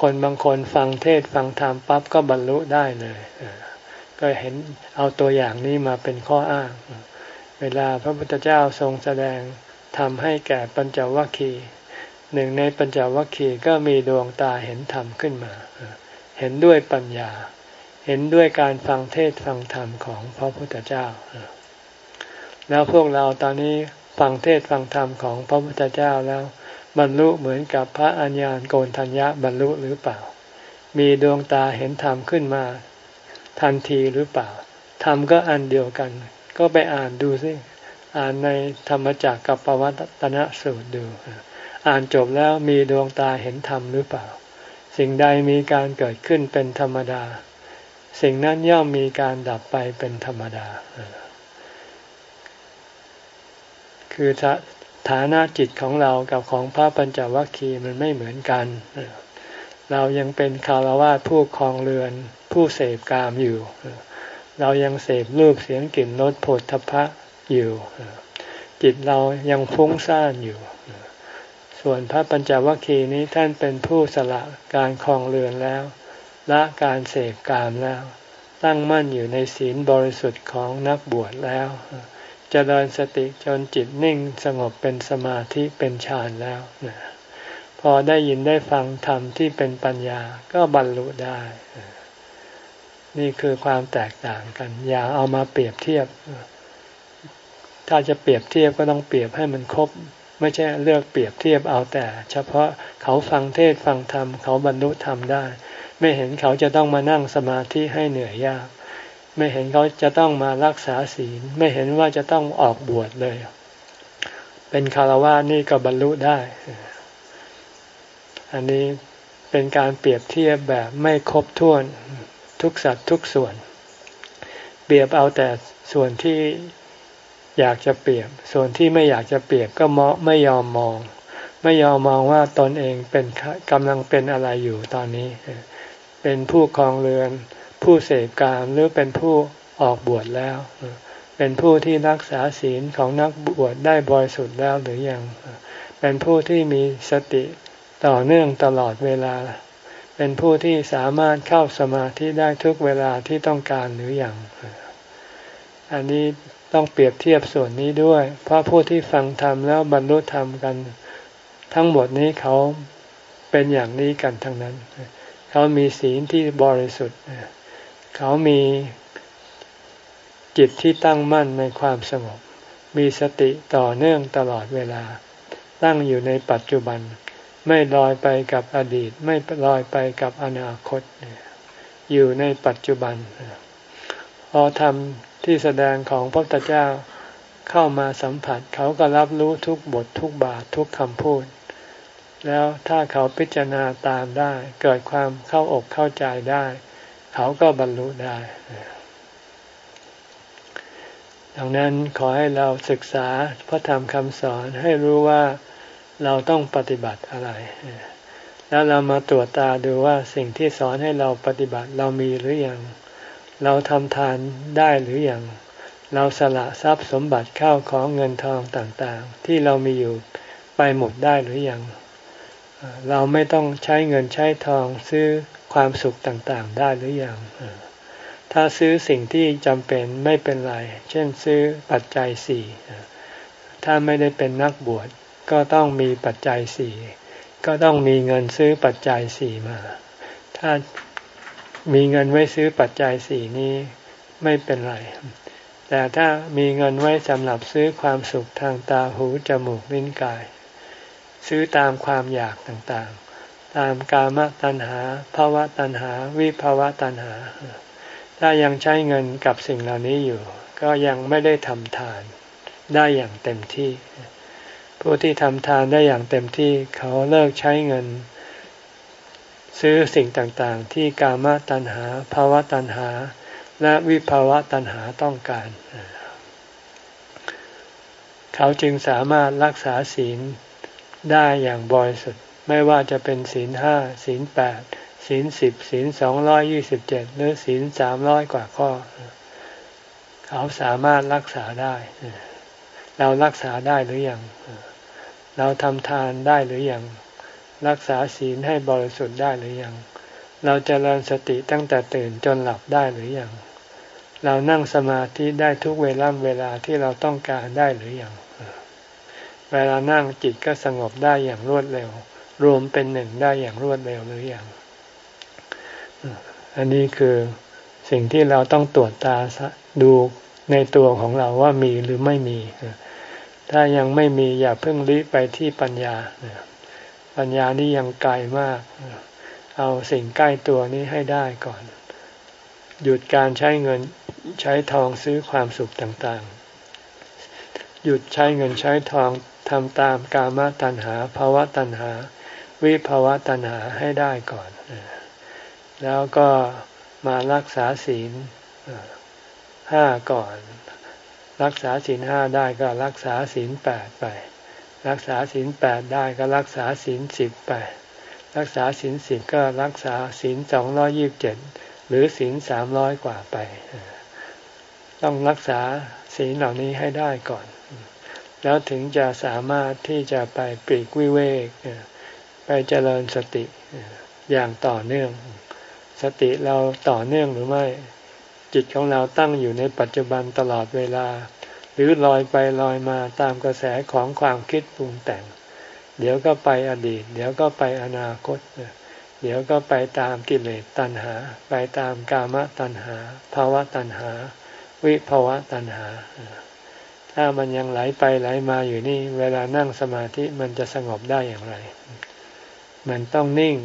คนบางคนฟังเทศฟังธรรมปั๊บก็บรรลุได้เลย ก็เห็นเอาตัวอย่างนี้มาเป็นข้ออ้าง เวลาพระพุทธเจ้าทรงแสดงทำให้แก่ปัญจวัคคีย์หนึ่งในปัญจวัคคีย์ก็มีดวงตาเห็นธรรมขึ้นมา เห็นด้วยปัญญา เห็นด้วยการฟังเทศฟังธรรมของพระพุทธเจ้า แล้วพวกเราตอนนี้ ฟังเทศฟังธรรมของพระพุทธเจ้าแล้ว บรรลุเหมือนกับพระอัญญาณโกนทัญญะบรรลุหรือเปล่า มีดวงตาเห็นธรรมขึ้นมา ทันทีหรือเปล่าธรรมก็อันเดียวกัน ก็ไปอ่านดูสิอ่านในธรรมจักรกับปวัตนสูตรดู อ่านจบแล้วมีดวงตาเห็นธรรมหรือเปล่า สิ่งใดมีการเกิดขึ้นเป็นธรรมดา สิ่งนั้นย่อมมีการดับไปเป็นธรรมดา คือฐานะจิตของเรากับของพระปัญจวัคคีย์มันไม่เหมือนกัน เรายังเป็นคารวะผู้คลองเรือน ผู้เสพกามอยู่ เรายังเสพรูปเสียงกลิ่นรสผลทพะอยู่ จิตเรายังฟุ้งซ่านอยู่ ส่วนพระปัญจวัคคีย์นี้ท่านเป็นผู้สละการคลองเรือนแล้วละการเสพกามแล้ว ตั้งมั่นอยู่ในศีลบริสุทธิ์ของนักบวชแล้ว เจริญสติจนจิตนิ่งสงบเป็นสมาธิเป็นฌานแล้วพอได้ยินได้ฟังธรรมที่เป็นปัญญาก็บรรลุได้ นี่คือความแตกต่างกัน อย่าเอามาเปรียบเทียบ ถ้าจะเปรียบเทียบก็ต้องเปรียบให้มันครบ ไม่ใช่เลือกเปรียบเทียบเอาแต่ เฉพาะเขาฟังเทศฟังธรรมเขาบรรลุธรรมได้ ไม่เห็นเขาจะต้องมานั่งสมาธิให้เหนื่อยยาก ไม่เห็นเขาจะต้องมารักษาศีล ไม่เห็นว่าจะต้องออกบวชเลย เป็นคารวะนี่ก็บรรลุได้ อันนี้เป็นการเปรียบเทียบแบบไม่ครบถ้วนทุกสัตว์ทุกส่วน เปรียบเอาแต่ส่วนที่อยากจะเปรียบ ส่วนที่ไม่อยากจะเปรียบก็มองไม่ยอมมอง ไม่ยอมมองว่าตนเองเป็นกำลังเป็นอะไรอยู่ตอนนี้ เป็นผู้คลองเรือน ผู้เสพกามหรือเป็นผู้ออกบวชแล้ว เป็นผู้ที่รักษาศีลของนักบวชได้บริสุทธิ์แล้วหรือยัง เป็นผู้ที่มีสติต่อเนื่องตลอดเวลา เป็นผู้ที่สามารถเข้าสมาธิได้ทุกเวลาที่ต้องการหรืออยัง อันนี้ต้องเปรียบเทียบส่วนนี้ด้วย เพราะผู้ที่ฟังธรรมแล้วบรรลุธรรมกัน ทั้งหมดนี้เขาเป็นอย่างนี้กันทั้งนั้น เขามีศีลที่บริสุทธิ์เขามีจิตที่ตั้งมั่นในความสงบ มีสติต่อเนื่องตลอดเวลา ตั้งอยู่ในปัจจุบัน ไม่ลอยไปกับอดีต ไม่ลอยไปกับอนาคต อยู่ในปัจจุบัน พอทำที่แสดงของพระพุทธเจ้าเข้ามาสัมผัสเขาก็รับรู้ทุกบททุกบาททุกคำพูด แล้วถ้าเขาพิจารณาตามได้ เกิดความเข้าอกเข้าใจได้ เขาก็บรรลุได้ ดังนั้นขอให้เราศึกษาพระธรรมคำสอนให้รู้ว่าเราต้องปฏิบัติอะไร แล้วเรามาตรวจตาดูว่าสิ่งที่สอนให้เราปฏิบัติเรามีหรืออยัง เราทำทานได้หรืออยัง เราสละทรัพย์สมบัติเข้าของเงินทองต่างๆ ที่เรามีอยู่ไปหมดได้หรืออยัง เราไม่ต้องใช้เงินใช้ทองซื้อ ความสุขต่างๆได้หรืออยังถ้าซื้อสิ่งที่จำเป็นไม่เป็นไร เช่นซื้อปัจจัยสี่ถ้าไม่ได้เป็นนักบวชก็ต้องมีปัจจัยสี่ก็ต้องมีเงินซื้อปัจจัยสี่มา ถ้ามีเงินไว้ซื้อปัจจัยสี่นี้ไม่เป็นไร แต่ถ้ามีเงินไว้สำหรับซื้อความสุขทางตาหูจมูกลิ้นกาย ซื้อตามความอยากต่างๆ ตามกามตัณหาภาวะตัณหา วิภาวะตัณหา ถ้ายังใช้เงินกับสิ่งเหล่านี้อยู่ ก็ยังไม่ได้ทำทานได้อย่างเต็มที่ ผู้ที่ทำทานได้อย่างเต็มที่เขาเลิกใช้เงิน ซื้อสิ่งต่างๆ ที่กามตัณหาภาวะตัณหา และวิภาวะตัณหาต้องการ เขาจึงสามารถรักษาศีลได้อย่างบริสุทธิ์ ไม่ว่าจะเป็นศีลห้าศีลแปดศีลสิบศีลสองร้อยยี่สิบเจ็ดหรือศีลสามร้อยกว่าข้อ เขาสามารถรักษาได้ เรารักษาได้หรือยังเราทำทานได้หรือยังรักษาศีลให้บริสุทธิ์ได้หรือยังเราจเจริญสติตั้งแต่ตื่นจนหลับได้หรือยังเรานั่งสมาธิได้ทุกเวลาเวลาที่เราต้องการได้หรือยังเวลานั่งจิตก็สงบได้อย่างรวดเร็ว รวมเป็นหนึ่งได้อย่างรวดเร็วหรือยังอันนี้คือสิ่งที่เราต้องตรวจตาดูในตัวของเราว่ามีหรือไม่มี ถ้ายังไม่มีอย่าเพิ่งรีบไปที่ปัญญา ปัญญานี่ยังไกลมาก เอาสิ่งใกล้ตัวนี้ให้ได้ก่อน หยุดการใช้เงินใช้ทองซื้อความสุขต่างๆ หยุดใช้เงินใช้ทองทำตามกามตัณหาภาวะตัณหา วิภาวะตัณหาให้ได้ก่อน แล้วก็มารักษาศีลห้าก่อน รักษาศีลห้าได้ก็รักษาศีลแปดไป รักษาศีลแปดได้ก็รักษาศีลสิบไป รักษาศีลสิบก็รักษาศีลสองร้อยิบเจ็ดหรือศีลสามร้อยกว่าไป ต้องรักษาศีลเหล่านี้ให้ได้ก่อน แล้วถึงจะสามารถที่จะไปปลีกวิเวก ไปเจริญสติอย่างต่อเนื่อง สติเราต่อเนื่องหรือไม่ จิตของเราตั้งอยู่ในปัจจุบันตลอดเวลา หรือลอยไปลอยมาตามกระแสของความคิดปรุงแต่ง เดี๋ยวก็ไปอดีต เดี๋ยวก็ไปอนาคต เดี๋ยวก็ไปตามกิเลสตัณหา ไปตามกามตัณหาภาวะตัณหา วิภาวะตัณหา ถ้ามันยังไหลไปไหลมาอยู่นี่ เวลานั่งสมาธิมันจะสงบได้อย่างไร มันต้องนิ่ง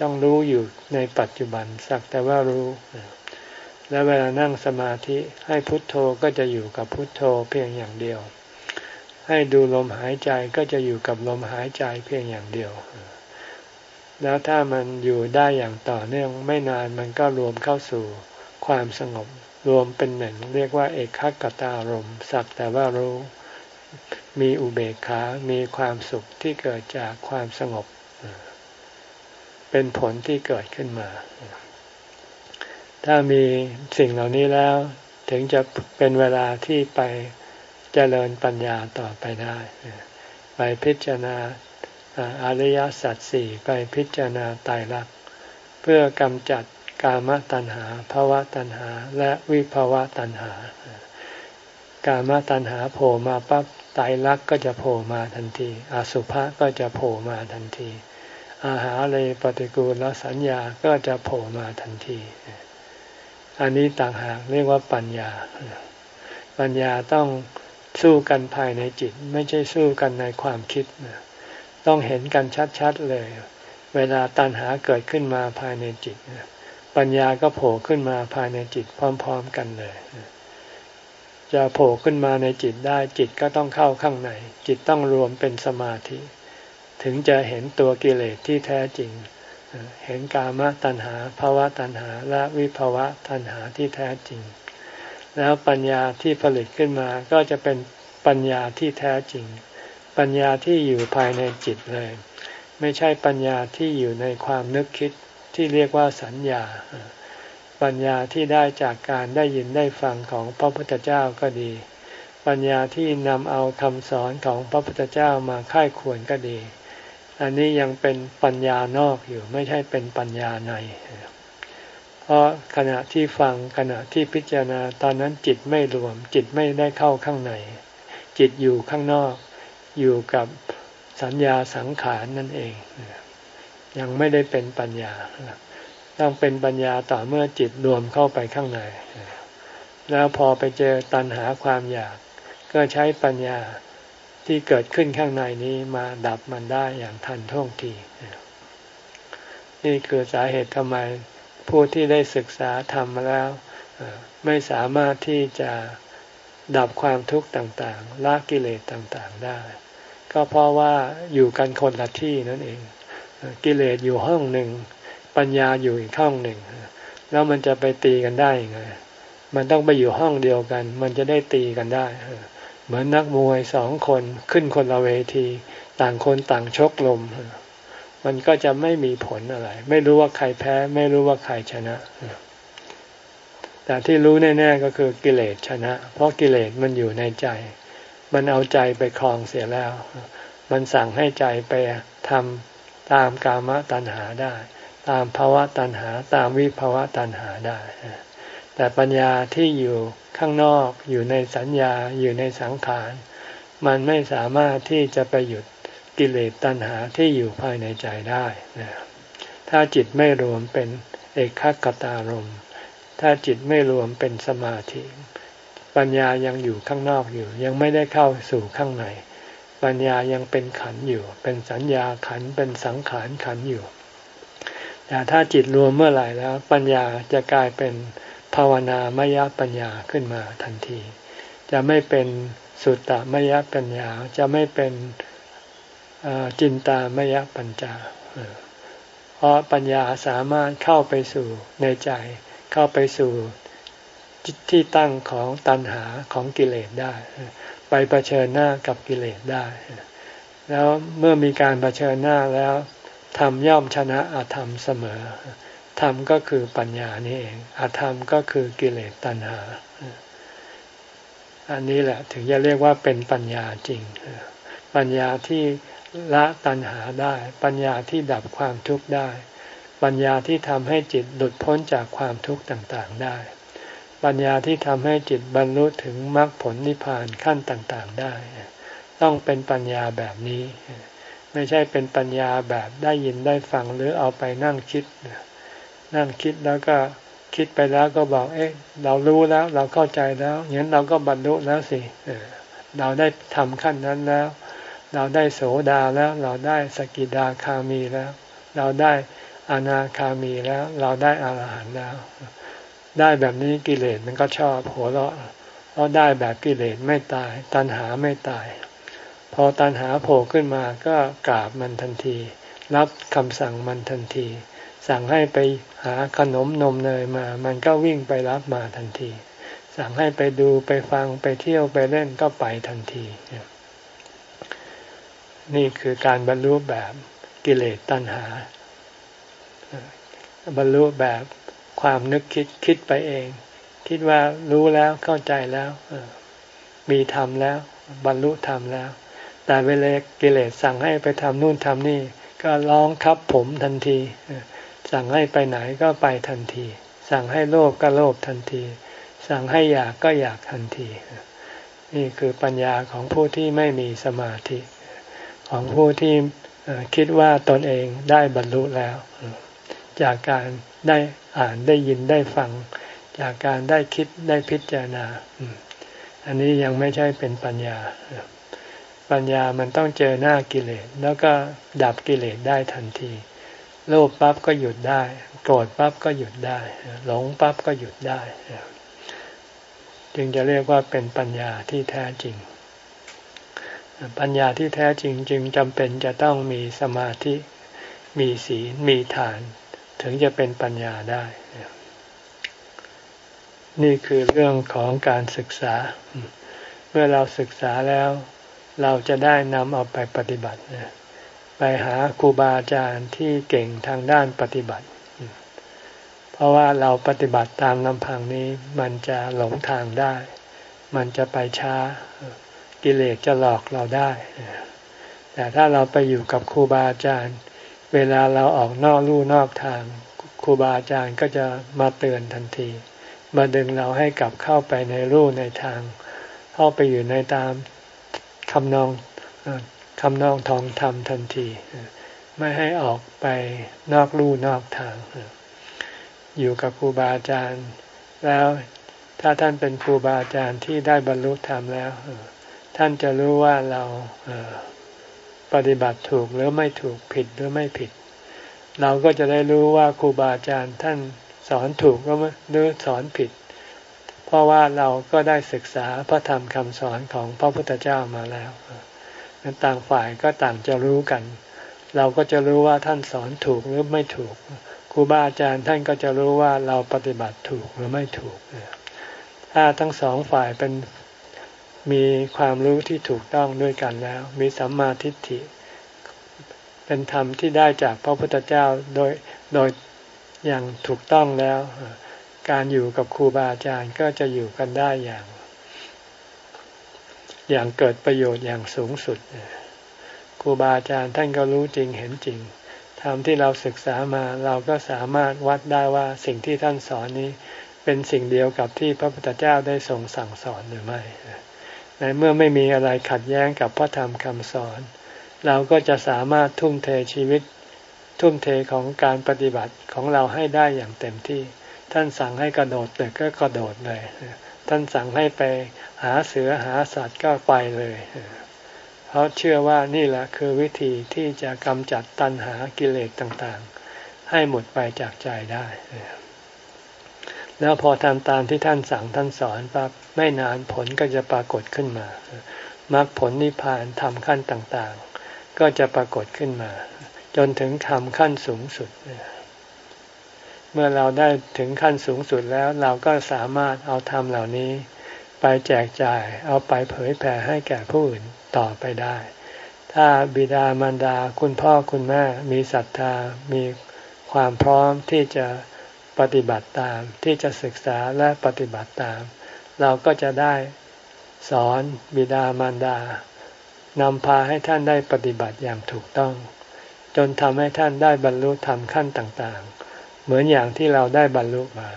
ต้องรู้อยู่ในปัจจุบันสักแต่ว่ารู้ และเวลานั่งสมาธิให้พุทโธก็จะอยู่กับพุทโธเพียงอย่างเดียว ให้ดูลมหายใจก็จะอยู่กับลมหายใจเพียงอย่างเดียว แล้วถ้ามันอยู่ได้อย่างต่อเนื่องไม่นานมันก็รวมเข้าสู่ความสงบรวมเป็นหนึ่งเรียกว่าเอกขกตารมสักแต่ว่ารู้ มีอุเบกขา มีความสุขที่เกิดจากความสงบ เป็นผลที่เกิดขึ้นมา ถ้ามีสิ่งเหล่านี้แล้ว ถึงจะเป็นเวลาที่ไปเจริญปัญญาต่อไปได้ ไปพิจารณาอริยสัจสี่ไปพิจารณาตายรัก เพื่อกำจัดกามตัณหาภาวะตัณหา และวิภาวะตัณหา กามตัณหาโผล่มาปั๊บตายรักก็จะโผล่มาทันที อสุภะก็จะโผล่มาทันที อาหารเลยปฏิกูลสัญญาก็จะโผล่มาทันที อันนี้ต่างหากเรียกว่าปัญญา ปัญญาต้องสู้กันภายในจิต ไม่ใช่สู้กันในความคิด ต้องเห็นกันชัดๆเลย เวลาตัณหาเกิดขึ้นมาภายในจิต ปัญญาก็โผล่ขึ้นมาภายในจิตพร้อมๆกันเลย จะโผล่ขึ้นมาในจิตได้จิตก็ต้องเข้าข้างใน จิตต้องรวมเป็นสมาธิ ถึงจะเห็นตัวกิเลสที่แท้จริง เห็นกามตัณหาภาวะตัณหาและวิภาวะตัณหาที่แท้จริง แล้วปัญญาที่ผลิตขึ้นมาก็จะเป็นปัญญาที่แท้จริง ปัญญาที่อยู่ภายในจิตเลย ไม่ใช่ปัญญาที่อยู่ในความนึกคิดที่เรียกว่าสัญญา ปัญญาที่ได้จากการได้ยินได้ฟังของพระพุทธเจ้าก็ดี ปัญญาที่นำเอาคำสอนของพระพุทธเจ้ามาค่ายควรก็ดี อันนี้ยังเป็นปัญญานอกอยู่ไม่ใช่เป็นปัญญาใน เพราะขณะที่ฟังขณะที่พิจารณาตอนนั้นจิตไม่รวม จิตไม่ได้เข้าข้างใน จิตอยู่ข้างนอก อยู่กับสัญญาสังขารนั่นเอง ยังไม่ได้เป็นปัญญา ต้องเป็นปัญญาต่อเมื่อจิตรวมเข้าไปข้างใน แล้วพอไปเจอตัณหาความอยาก ก็ใช้ปัญญา ที่เกิดขึ้นข้างในนี้มาดับมันได้อย่างทันท่วงที นี่คือสาเหตุทำไมผู้ที่ได้ศึกษาธรรมมาแล้วไม่สามารถที่จะดับความทุกข์ต่างๆละกิเลสต่างๆได้ ก็เพราะว่าอยู่กันคนละที่นั่นเอง กิเลสอยู่ห้องหนึ่ง ปัญญาอยู่อีกห้องหนึ่ง แล้วมันจะไปตีกันได้ยังไงมันต้องไปอยู่ห้องเดียวกัน มันจะได้ตีกันได้ เหมือนนักมวยสองคนขึ้นคนละเวที ต่างคนต่างชกลม มันก็จะไม่มีผลอะไร ไม่รู้ว่าใครแพ้ ไม่รู้ว่าใครชนะ แต่ที่รู้แน่ ๆ ก็คือกิเลสชนะ เพราะกิเลสมันอยู่ในใจ มันเอาใจไปคลองเสียแล้ว มันสั่งให้ใจไปทำตามกามตัณหาได้ ตามภาวะตัณหา ตามวิภาวะตัณหาได้ แต่ปัญญาที่อยู่ข้างนอกอยู่ในสัญญาอยู่ในสังขาร มันไม่สามารถที่จะไปหยุดกิเลสตัณหาที่อยู่ภายในใจได้นะถ้าจิตไม่รวมเป็นเอกขตารมถ้าจิตไม่รวมเป็นสมาธิ ปัญญายังอยู่ข้างนอกอยู่ ยังไม่ได้เข้าสู่ข้างใน ปัญญายังเป็นขันอยู่ เป็นสัญญาขันเป็นสังขารขันอยู่แต่ถ้าจิตรวมเมื่อไหร่แล้ว ปัญญาจะกลายเป็น ภาวนามยปัญญาขึ้นมาทันที จะไม่เป็นสุตตมยปัญญา จะไม่เป็นจินตามยปัญจาเพราะปัญญาสามารถเข้าไปสู่ในใจ เข้าไปสู่ที่ตั้งของตัณหาของกิเลสได้ ไปเผชิญหน้ากับกิเลสได้ แล้วเมื่อมีการเผชิญหน้าแล้วธรรมย่อมชนะอาธรรมเสมอ ธรรมก็คือปัญญานี่เองอาธรรมก็คือกิเลสตัณหา อันนี้แหละถึงจะเรียกว่าเป็นปัญญาจริง ปัญญาที่ละตัณหาได้ ปัญญาที่ดับความทุกข์ได้ ปัญญาที่ทำให้จิตหลุดพ้นจากความทุกข์ต่างๆได้ ปัญญาที่ทำให้จิตบรรลุถึงมรรคผลนิพพานขั้นต่างๆได้ ต้องเป็นปัญญาแบบนี้ ไม่ใช่เป็นปัญญาแบบได้ยินได้ฟังหรือเอาไปนั่งคิดนั่ นั่งคิดแล้วก็คิดไปแล้วก็บอก เอ๊ะ เรารู้แล้ว เราเข้าใจแล้วงั้นเราก็บรรลุแล้วสิเราได้ทำขั้นนั้นแล้ว เราได้โสดาแล้ว เราได้สกิดาคามีแล้ว เราได้อนาคามีแล้ว เราได้อรหันต์แล้ว ได้แบบนี้กิเลสมันก็ชอบหัวเราะเพราะได้แบบกิเลสไม่ตาย ตัณหาไม่ตาย พอตัณหาโผล่ขึ้นมาก็กราบมันทันที รับคำสั่งมันทันที สั่งให้ไป หาขนมนมเนยมา มันก็วิ่งไปรับมาทันที สั่งให้ไปดูไปฟังไปเที่ยวไปเล่นก็ไปทันที นี่คือการบรรลุแบบกิเลสตัณหา บรรลุแบบความนึกคิดคิดไปเอง คิดว่ารู้แล้วเข้าใจแล้วมีธรรมแล้ว บรรลุธรรมแล้ว แต่เวลากิเลสสั่งให้ไปทำนู่นทำนี่ ก็ร้องครับผมทันที สั่งให้ไปไหนก็ไปทันที สั่งให้โลภก็โลภทันที สั่งให้อยากก็อยากทันที นี่คือปัญญาของผู้ที่ไม่มีสมาธิ ของผู้ที่คิดว่าตนเองได้บรรลุแล้ว จากการได้อ่านได้ยินได้ฟัง จากการได้คิดได้พิจารณา อันนี้ยังไม่ใช่เป็นปัญญา ปัญญามันต้องเจอหน้ากิเลสแล้วก็ดับกิเลสได้ทันที โลภปั๊บก็หยุดได้ โกรธปั๊บก็หยุดได้ หลงปั๊บก็หยุดได้ จึงจะเรียกว่าเป็นปัญญาที่แท้จริง ปัญญาที่แท้จริงจึงจำเป็นจะต้องมีสมาธิมีศีลมีฐาน ถึงจะเป็นปัญญาได้ นี่คือเรื่องของการศึกษา เมื่อเราศึกษาแล้ว เราจะได้นำเอาไปปฏิบัติ ไปหาครูบาอาจารย์ที่เก่งทางด้านปฏิบัติ เพราะว่าเราปฏิบัติตามลำพังนี้มันจะหลงทางได้ มันจะไปช้ากิเลสจะหลอกเราได้ แต่ถ้าเราไปอยู่กับครูบาอาจารย์ เวลาเราออกนอกลู่นอกทางครูบาอาจารย์ก็จะมาเตือนทันที มาดึงเราให้กลับเข้าไปในรูในทาง เข้าไปอยู่ในตามคำนอง คำนองทองธรรมทันที ไม่ให้ออกไปนอกลู่นอกทาง อยู่กับครูบาอาจารย์ แล้วถ้าท่านเป็นครูบาอาจารย์ที่ได้บรรลุธรรมแล้ว ท่านจะรู้ว่าเราปฏิบัติถูกหรือไม่ถูกผิดหรือไม่ผิด เราก็จะได้รู้ว่าครูบาอาจารย์ท่านสอนถูกหรือสอนผิด เพราะว่าเราก็ได้ศึกษาพระธรรมคำสอนของพระพุทธเจ้ามาแล้ว ต่างฝ่ายก็ต่างจะรู้กัน เราก็จะรู้ว่าท่านสอนถูกหรือไม่ถูกครูบาอาจารย์ท่านก็จะรู้ว่าเราปฏิบัติถูกหรือไม่ถูก ถ้าทั้งสองฝ่ายเป็นมีความรู้ที่ถูกต้องด้วยกันแล้ว มีสัมมาทิฏฐิ เป็นธรรมที่ได้จากพระพุทธเจ้าโดยโดยอย่างถูกต้องแล้ว การอยู่กับครูบาอาจารย์ก็จะอยู่กันได้อย่าง อย่างเกิดประโยชน์อย่างสูงสุดครูบาอาจารย์ท่านก็รู้จริงเห็นจริงธรรมที่เราศึกษามาเราก็สามารถวัดได้ว่าสิ่งที่ท่านสอนนี้ เป็นสิ่งเดียวกับที่พระพุทธเจ้าได้ทรงสั่งสอนหรือไม่ในเมื่อไม่มีอะไรขัดแย้งกับพระธรรมคำสอน เราก็จะสามารถทุ่มเทชีวิต ทุ่มเทของการปฏิบัติของเราให้ได้อย่างเต็มที่ ท่านสั่งให้กระโดดตึกก็กระโดดเลย ท่านสั่งให้ไป หาเสือหาสัตว์ก็ไปเลย เพราะเชื่อว่านี่แหละคือวิธีที่จะกำจัดตัณหากิเลสต่างๆ ให้หมดไปจากใจได้ แล้วพอทำตามที่ท่านสั่งท่านสอนปั๊บไม่นานผลก็จะปรากฏขึ้นมามรรคผลนิพพานทำขั้นต่างๆ ก็จะปรากฏขึ้นมา จนถึงทำขั้นสูงสุด เมื่อเราได้ถึงขั้นสูงสุดแล้วเราก็สามารถเอาธรรมเหล่านี้ ไปแจกจ่าย เอาไปเผยแผ่ให้แก่ผู้อื่นต่อไปได้ ถ้าบิดามารดาคุณพ่อคุณแม่มีศรัทธา มีความพร้อมที่จะปฏิบัติตาม ที่จะศึกษาและปฏิบัติตาม เราก็จะได้สอนบิดามารดานำพาให้ท่านได้ปฏิบัติอย่างถูกต้อง จนทำให้ท่านได้บรรลุธรรมขั้นต่างๆ เหมือนอย่างที่เราได้บรรลุมา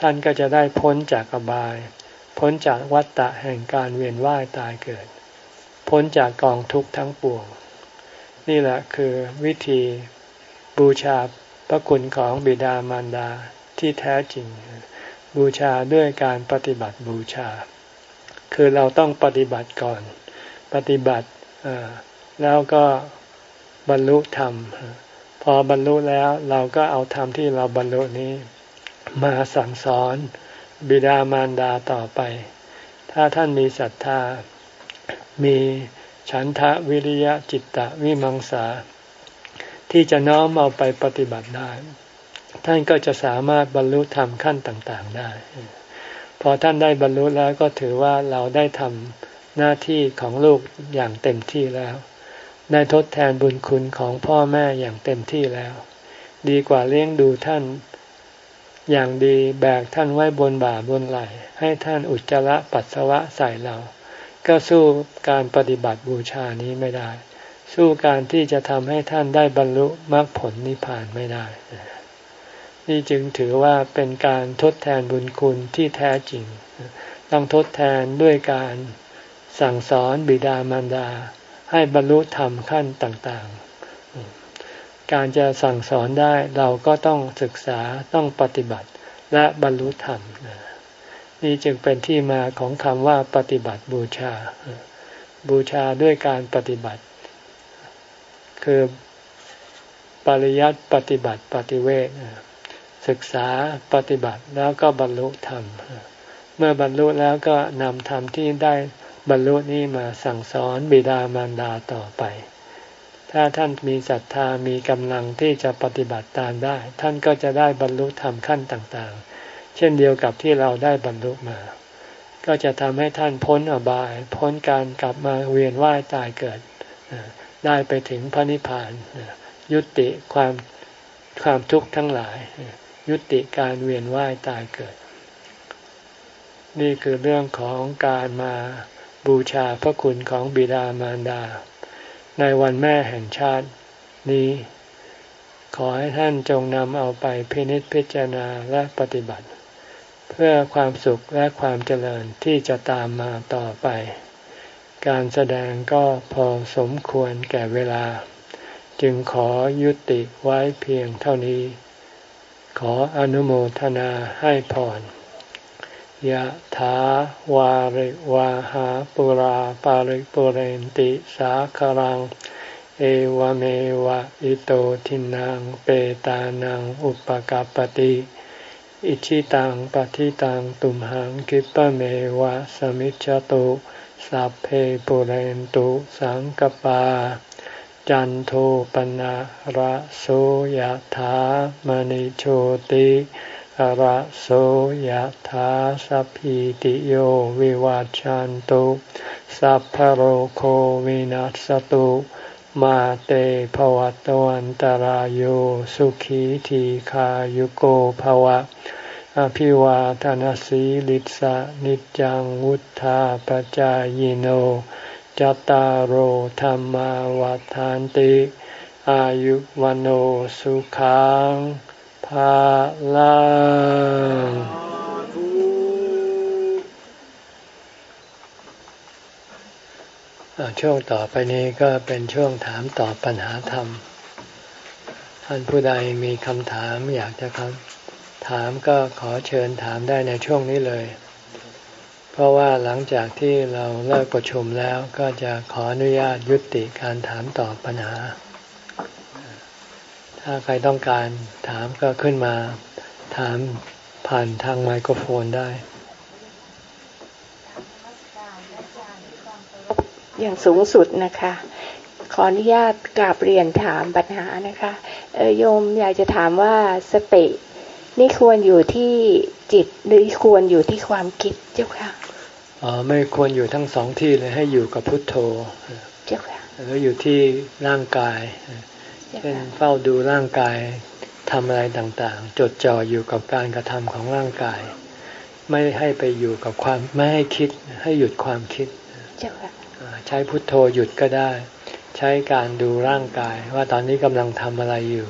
ท่านก็จะได้พ้นจากอบาย พ้นจากวัฏฏะแห่งการเวียนว่ายตายเกิด พ้นจากกองทุกข์ทั้งปวง นี่แหละคือวิธีบูชาพระคุณของบิดามารดาที่แท้จริง บูชาด้วยการปฏิบัติบูชา คือเราต้องปฏิบัติก่อน ปฏิบัติแล้วก็บรรลุธรรม พอบรรลุแล้วเราก็เอาธรรมที่เราบรรลุนี้ มาสั่งสอน บิดามารดาต่อไป ถ้าท่านมีศรัทธา มีฉันทะวิริยะจิตตะวิมังสา ที่จะน้อมเอาไปปฏิบัติได้ ท่านก็จะสามารถบรรลุธรรมขั้นต่างๆได้ พอท่านได้บรรลุแล้วก็ถือว่าเราได้ทำหน้าที่ของลูกอย่างเต็มที่แล้ว ได้ทดแทนบุญคุณของพ่อแม่อย่างเต็มที่แล้ว ดีกว่าเลี้ยงดูท่าน อย่างดีแบกท่านไว้บนบ่าบนไหลให้ท่านอุจจาระปัสสาวะใส่เรา ก็สู้การปฏิบัติบูชานี้ไม่ได้ สู้การที่จะทำให้ท่านได้บรรลุมรรคผลนิพพานไม่ได้ นี่จึงถือว่าเป็นการทดแทนบุญคุณที่แท้จริง ต้องทดแทนด้วยการสั่งสอนบิดามารดา ให้บรรลุธรรมขั้นต่างๆ การจะสั่งสอนได้เราก็ต้องศึกษาต้องปฏิบัติและบรรลุธรรม นี่จึงเป็นที่มาของคำว่าปฏิบัติบูชา บูชาด้วยการปฏิบัติ คือปริยัติปฏิบัติปฏิเวทศึกษาปฏิบัติแล้วก็บรรลุธรรม เมื่อบรรลุแล้วก็นำธรรมที่ได้บรรลุนี้มาสั่งสอนบิดามารดาต่อไป ถ้าท่านมีศรัทธามีกำลังที่จะปฏิบัติตามได้ ท่านก็จะได้บรรลุธรรมขั้นต่างๆ เช่นเดียวกับที่เราได้บรรลุมา ก็จะทำให้ท่านพ้นอบาย พ้นการกลับมาเวียนว่ายตายเกิด ได้ไปถึงพระนิพพาน ยุติความความทุกข์ทั้งหลาย ยุติการเวียนว่ายตายเกิด นี่คือเรื่องของการมาบูชาพระคุณของบิดามารดา ในวันแม่แห่งชาตินี้ ขอให้ท่านจงนำเอาไปพินิจพิจารณาและปฏิบัติ เพื่อความสุขและความเจริญที่จะตามมาต่อไป การแสดงก็พอสมควรแก่เวลา จึงขอยุติไว้เพียงเท่านี้ ขออนุโมทนาให้พร ยะถาวาริวาหาปุราปาริปุเรนติสาคารัง เอวเมวะอิโตทินังเปตานังอุปกัปติอิชิตังปฏิตังตุมหังคิปะเมวะสมิจจตุสัพเพปุเรนตุสังกปา จันโทปนะระโสยธามณิโชติ ระโสยธาสัพพิติโยวิวัจจันตุสัพพโรโควินัสตุมาเตภวะตวันตารโยสุขีทีขายุโกภวะ อภิวาทานสีลิสะนิจังวุธาปจายโนจตารโหธรรมวาทานติ อายุวันโอสุขัง ภาลังช่วงต่อไปนี้ก็เป็นช่วงถามตอบปัญหาธรรม ท่านผู้ใดมีคำถามอยากจะคถามก็ขอเชิญถามได้ในช่วงนี้เลย เพราะว่าหลังจากที่เราเลิกประชุมแล้วก็จะขออนุญาตยุติการถามตอบปัญหา ถ้าใครต้องการถามก็ขึ้นมาถามผ่านทางไมโครโฟนได้อย่างสูงสุดนะคะ ขออนุญาตกราบเรียนถามปัญหานะคะเออโยมอยากจะถามว่าสตินี่ควรอยู่ที่จิตหรือควรอยู่ที่ความคิดเจ้าค่ะอ๋อไม่ควรอยู่ทั้งสองที่เลยให้อยู่กับพุทโธ เจ้าค่ะหรืออยู่ที่ร่างกาย เช่นเฝ้าดูร่างกายทำอะไรต่างๆ จดจ่ออยู่กับการกระทำของร่างกาย ไม่ให้ไปอยู่กับความไม่ให้คิดให้หยุดความคิดเจ้าค่ะใช้พุทโธหยุดก็ได้ ใช้การดูร่างกาย ว่าตอนนี้กำลังทำอะไรอยู่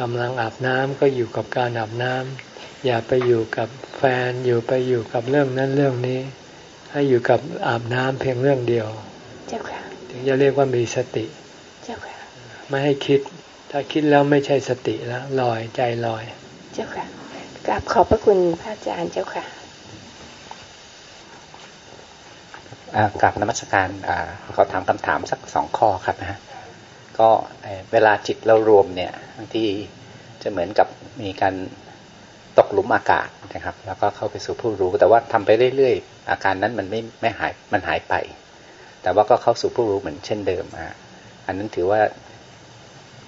กำลังอาบน้ำก็อยู่กับการอาบน้ำอย่าไปอยู่กับแฟนอยู่ไปอยู่กับเรื่องนั้นเรื่องนี้ ให้อยู่กับอาบน้ำเพียงเรื่องเดียวเจ้าค่ะถึงจะเรียกว่ามีสติเจ้าค่ะ ไม่ให้คิด ถ้าคิดแล้วไม่ใช่สติแล้วลอยใจลอย เจ้าค่ะกราบขอบพระคุณพระอาจารย์เจ้าค่ะกลับนมัสการเขาถามคำถามสักสองข้อครับนะฮะก็เวลาจิตเรารวมเนี่ยบางทีจะเหมือนกับมีการตกหลุมอากาศนะครับ แล้วก็เข้าไปสู่ผู้รู้ แต่ว่าทำไปเรื่อยๆ อาการนั้นมันไม่ไม่หายมันหายไป แต่ว่าก็เข้าสู่ผู้รู้เหมือนเช่นเดิมอะอันนั้นถือว่า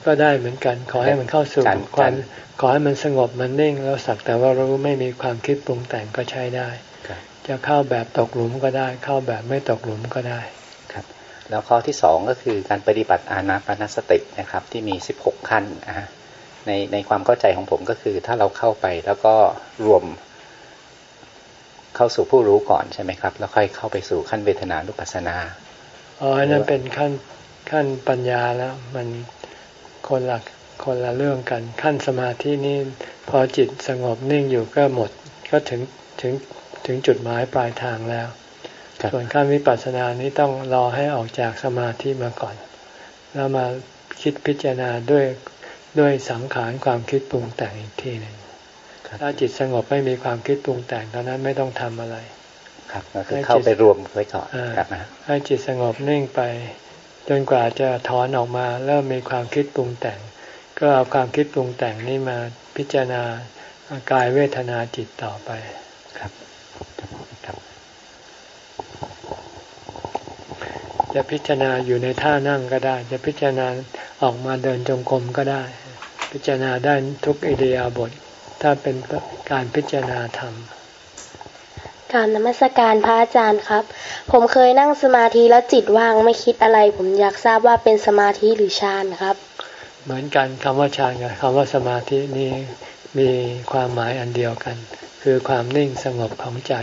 ก็ได้เหมือนกัน ขอให้มันเข้าสู่ความขอให้มันสงบมันนิ่ง แล้วสักแต่ว่ารู้ไม่มีความคิดปรุงแต่งก็ใช้ได้ จะเข้าแบบตกหลุมก็ได้ เข้าแบบไม่ตกหลุมก็ได้ครับ แล้วข้อที่สองก็คือการปฏิบัติอานาปนสตินะครับ ที่มีสิบหกขั้นนะในในความเข้าใจของผมก็คือ ถ้าเราเข้าไปแล้วก็รวมเข้าสู่ผู้รู้ก่อนใช่ไหมครับ แล้วค่อยเข้าไปสู่ขั้นเวทนานุปัสสนาอ๋อนั่นเป็นขั้นขั้นปัญญาแล้ว มัน คนละคนละเรื่องกันขั้นสมาธินี่พอจิตสงบนิ่งอยู่ก็หมดก็ถึงถึงถึงจุดหมายปลายทางแล้ว ส่วนขั้นวิปัสสนานี้ต้องรอให้ออกจากสมาธิมาก่อน แล้วมาคิดพิจารณาด้วยด้วยสังขารความคิดปรุงแต่งอีกทีหนึ่งถ้าจิตสงบไม่มีความคิดปรุงแต่งตอนนั้นไม่ต้องทำอะไร ครับก็คือเข้าไปรวมไว้ก่อนครับนะให้จิตสงบนิ่งไป จนกว่าจะถอนออกมาเริ่มมีความคิดปรุงแต่ง ก็เอาความคิดปรุงแต่งนี้มาพิจารณากายเวทนาจิตต่อไปจะพิจารณาอยู่ในท่านั่งก็ได้ จะพิจารณาออกมาเดินจงกรมก็ได้ พิจารณาได้ทุกอิเดียบท ถ้าเป็นการพิจารณาธรรม การนมัสการพระอาจารย์ครับ ผมเคยนั่งสมาธิแล้วจิตว่างไม่คิดอะไร ผมอยากทราบว่าเป็นสมาธิหรือฌานครับ เหมือนกันคำว่าฌานกับคำว่าสมาธินี้มีความหมายอันเดียวกัน คือความนิ่งสงบของใจ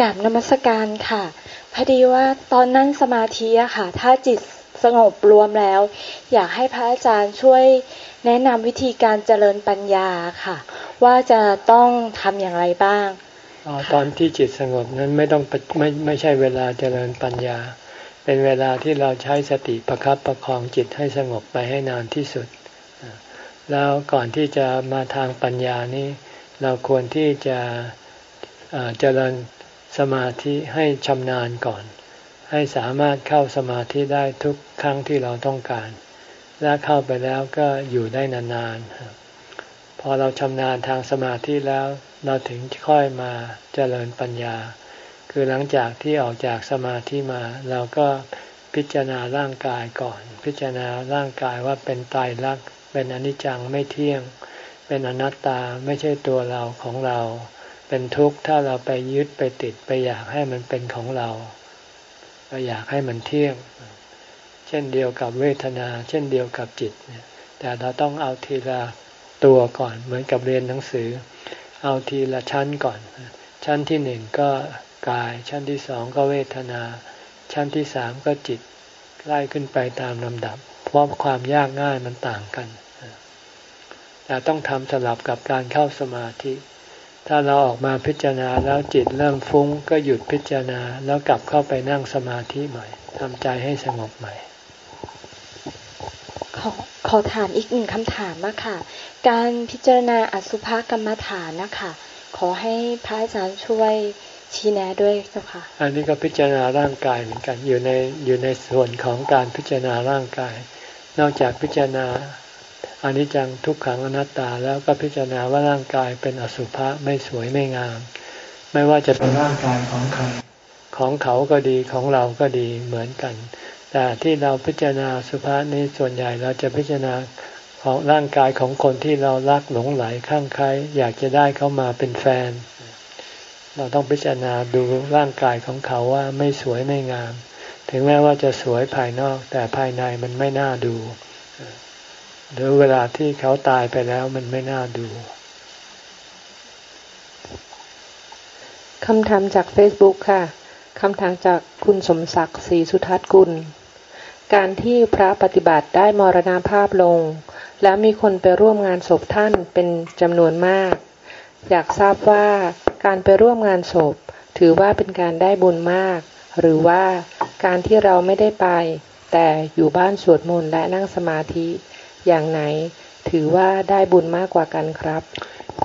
กราบนมัสการค่ะพอดีว่าตอนนั่งสมาธิอะค่ะ ถ้าจิต สงบรวมแล้ว อยากให้พระอาจารย์ช่วยแนะนำวิธีการเจริญปัญญาค่ะ ว่าจะต้องทำอย่างไรบ้างอตอนที่จิตสงบนั้นไม่ต้องไม่ไม่ใช่เวลาเจริญปัญญา เป็นเวลาที่เราใช้สติประครับประคองจิตให้สงบไปให้นานที่สุด แล้วก่อนที่จะมาทางปัญญานี้ เราควรที่จะเจริญสมาธิให้ชำนาญก่อน ให้สามารถเข้าสมาธิได้ทุกครั้งที่เราต้องการ และเข้าไปแล้วก็อยู่ได้นานๆ พอเราชำนาญทางสมาธิแล้วเราถึงค่อยมาเจริญปัญญา คือหลังจากที่ออกจากสมาธิมา เราก็พิจารณาร่างกายก่อน พิจารณาร่างกายว่าเป็นตายรัก เป็นอนิจจังไม่เที่ยง เป็นอนัตตาไม่ใช่ตัวเราของเรา เป็นทุกข์ถ้าเราไปยึดไปติดไปอยากให้มันเป็นของเรา เราอยากให้มันเที่ยง เช่นเดียวกับเวทนา เช่นเดียวกับจิตเนี่ยแต่เราต้องเอาทีละตัวก่อน เหมือนกับเรียนหนังสือ เอาทีละชั้นก่อน ชั้นที่หนึ่งก็กาย ชั้นที่สองก็เวทนา ชั้นที่สามก็จิตไล่ขึ้นไปตามลำดับ เพราะความยากง่ายมันต่างกันแต่ต้องทำสลับกับการเข้าสมาธิ ถ้าเราออกมาพิจารณาแล้วจิตเริ่มฟุ้งก็หยุดพิจารณาแล้วกลับเข้าไปนั่งสมาธิใหม่ทำใจให้สงบใหม่ ขอขอถามอีกหนึ่งคำถามอะค่ะ การพิจารณาอสุภกรรมฐานนะคะขอให้พระอาจารย์ช่วยชี้แนะด้วยเจ้าค่ะ อันนี้ก็พิจารณาร่างกายเหมือนกันอยู่ในอยู่ในส่วนของการพิจารณาร่างกาย นอกจากพิจารณา อนิจจังทุกขังอนัตตาแล้วก็พิจารณาว่าร่างกายเป็นอสุภะไม่สวยไม่งาม ไม่ว่าจะเป็นร่างกายของใครของเขาก็ดีของเราก็ดีเหมือนกัน แต่ที่เราพิจารณาสุภาษนี้ส่วนใหญ่เราจะพิจารณาของร่างกายของคนที่เรารักหลงไหลข้างใครอยากจะได้เขามาเป็นแฟน เราต้องพิจารณาดูร่างกายของเขาว่าไม่สวยไม่งาม ถึงแม้ว่าจะสวยภายนอก แต่ภายในมันไม่น่าดู หรือเวลาที่เขาตายไปแล้วมันไม่น่าดูคำถามจาก Facebook ค่ะคำถามจากคุณสมศักดิ์ศรีสุทัศน์กุล การที่พระปฏิบัติได้มรณาภาพลง แล้วมีคนไปร่วมงานศพท่านเป็นจำนวนมาก อยากทราบว่าการไปร่วมงานศพ ถือว่าเป็นการได้บุญมาก หรือว่าการที่เราไม่ได้ไป แต่อยู่บ้านสวดมนต์และนั่งสมาธิ อย่างไหน ถือว่าได้บุญมากกว่ากันครับ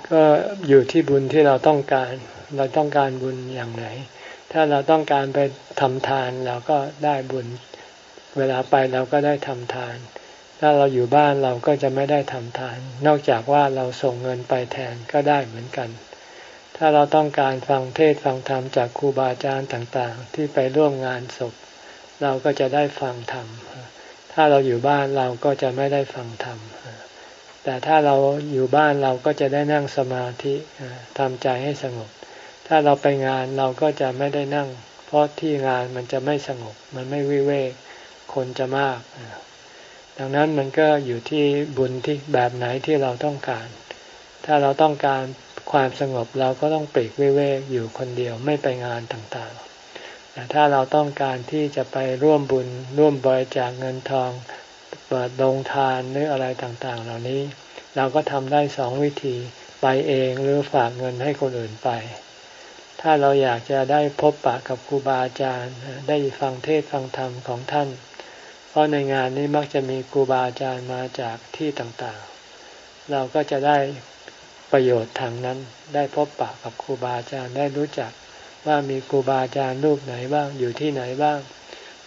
ก็อยู่ที่บุญที่เราต้องการ เราต้องการบุญอย่างไหน ถ้าเราต้องการไปทำทานเราก็ได้บุญ เวลาไปเราก็ได้ทำทาน ถ้าเราอยู่บ้านเราก็จะไม่ได้ทำทาน นอกจากว่าเราส่งเงินไปแทนก็ได้เหมือนกัน ถ้าเราต้องการฟังเทศฟังธรรมจากครูบาอาจารย์ต่างๆ ที่ไปร่วมงานศพเราก็จะได้ฟังธรรม ถ้าเราอยู่บ้านเราก็จะไม่ได้ฟังธรรม แต่ถ้าเราอยู่บ้านเราก็จะได้นั่งสมาธิทำใจให้สงบ ถ้าเราไปงานเราก็จะไม่ได้นั่ง เพราะที่งานมันจะไม่สงบ มันไม่วิเวก คนจะมาก ดังนั้นมันก็อยู่ที่บุญที่แบบไหนที่เราต้องการ ถ้าเราต้องการความสงบเราก็ต้องปลีกวิเวกอยู่คนเดียวไม่ไปงานต่างๆ แต่ถ้าเราต้องการที่จะไปร่วมบุญร่วมบริจาคเงินทองเปิดดงทานหรืออะไรต่างๆ เหล่านี้ เราก็ทำได้สองวิธีไปเองหรือฝากเงินให้คนอื่นไป ถ้าเราอยากจะได้พบปะกับครูบาอาจารย์ ได้ฟังเทศฟังธรรมของท่าน เพราะในงานนี้มักจะมีครูบาอาจารย์มาจากที่ต่างๆ เราก็จะได้ประโยชน์ทางนั้น ได้พบปะกับครูบาอาจารย์ได้รู้จัก ว่ามีครูบาอาจารย์รูปไหนบ้างอยู่ที่ไหนบ้าง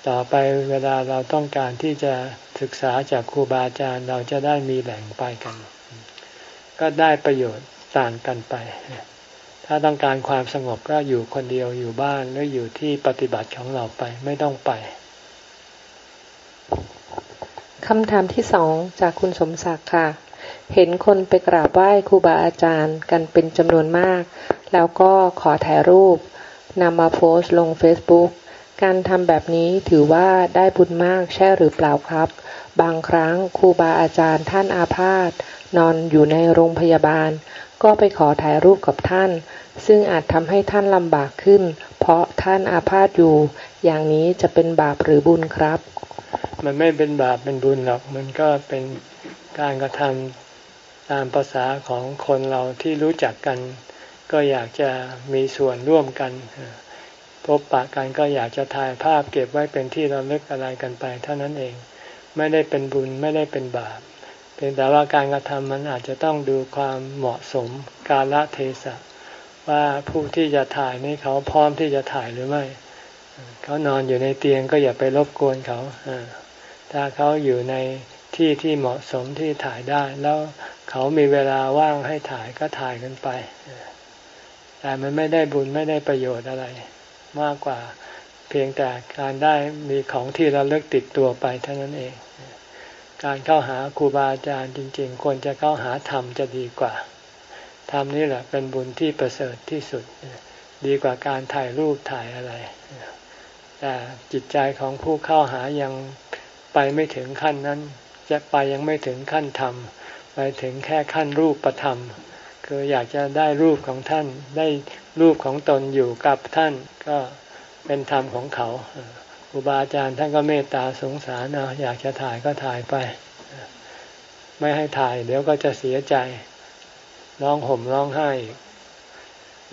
ต่อไปเวลาเราต้องการที่จะศึกษาจากครูบาอาจารย์เราจะได้มีแบ่งไปกัน ก็ได้ประโยชน์ต่างกันไป ถ้าต้องการความสงบก็อยู่คนเดียวอยู่บ้านหรืออยู่ที่ปฏิบัติของเราไปไม่ต้องไปคำถามที่สองจากคุณสมศักดิ์ค่ะ เห็นคนไปกราบไหว้ครูบาอาจารย์กันเป็นจำนวนมาก แล้วก็ขอถ่ายรูป นำมาโพสต์ลง Facebook การทำแบบนี้ถือว่าได้บุญมากใช่หรือเปล่าครับ บางครั้งครูบาอาจารย์ท่านอาพาธนอนอยู่ในโรงพยาบาล ก็ไปขอถ่ายรูปกับท่าน ซึ่งอาจทำให้ท่านลำบากขึ้น เพราะท่านอาพาธอยู่ อย่างนี้จะเป็นบาปหรือบุญครับ มันไม่เป็นบาปเป็นบุญหรอก มันก็เป็นการกระทำตามภาษาของคนเราที่รู้จักกัน ก็อยากจะมีส่วนร่วมกันพบปะกันก็อยากจะถ่ายภาพเก็บไว้เป็นที่ระลึกอะไรกันไป เท่านั้นเองไม่ได้เป็นบุญไม่ได้เป็นบาปเพียงแต่ว่าการกระทำมันอาจจะต้องดูความเหมาะสมกาลเทศะว่าผู้ที่จะถ่ายนี่เขาพร้อมที่จะถ่ายหรือไม่ เขานอนอยู่ในเตียงก็อย่าไปรบกวนเขาถ้าเขาอยู่ในที่ที่เหมาะสมที่ถ่ายได้ แล้วเขามีเวลาว่างให้ถ่ายก็ถ่ายกันไป แต่มันไม่ได้บุญไม่ได้ประโยชน์อะไร มากกว่าเพียงแต่การได้มีของที่เราเลิกติดตัวไปเท่านั้นเอง การเข้าหาครูบาอาจารย์จริง ๆ ควรจะเข้าหาธรรมจะดีกว่าธรรมนี่แหละเป็นบุญที่ประเสริฐที่สุด ดีกว่าการถ่ายรูปถ่ายอะไรแต่จิตใจของผู้เข้าหายังไปไม่ถึงขั้นนั้น จะไปยังไม่ถึงขั้นธรรม ไปถึงแค่ขั้นรูปประธรรม คืออยากจะได้รูปของท่าน ได้รูปของตนอยู่กับท่านก็เป็นธรรมของเขาครูบาอาจารย์ท่านก็เมตตาสงสารนะอยากจะถ่ายก็ถ่ายไป ไม่ให้ถ่ายเดี๋ยวก็จะเสียใจร้องห่มร้องไห้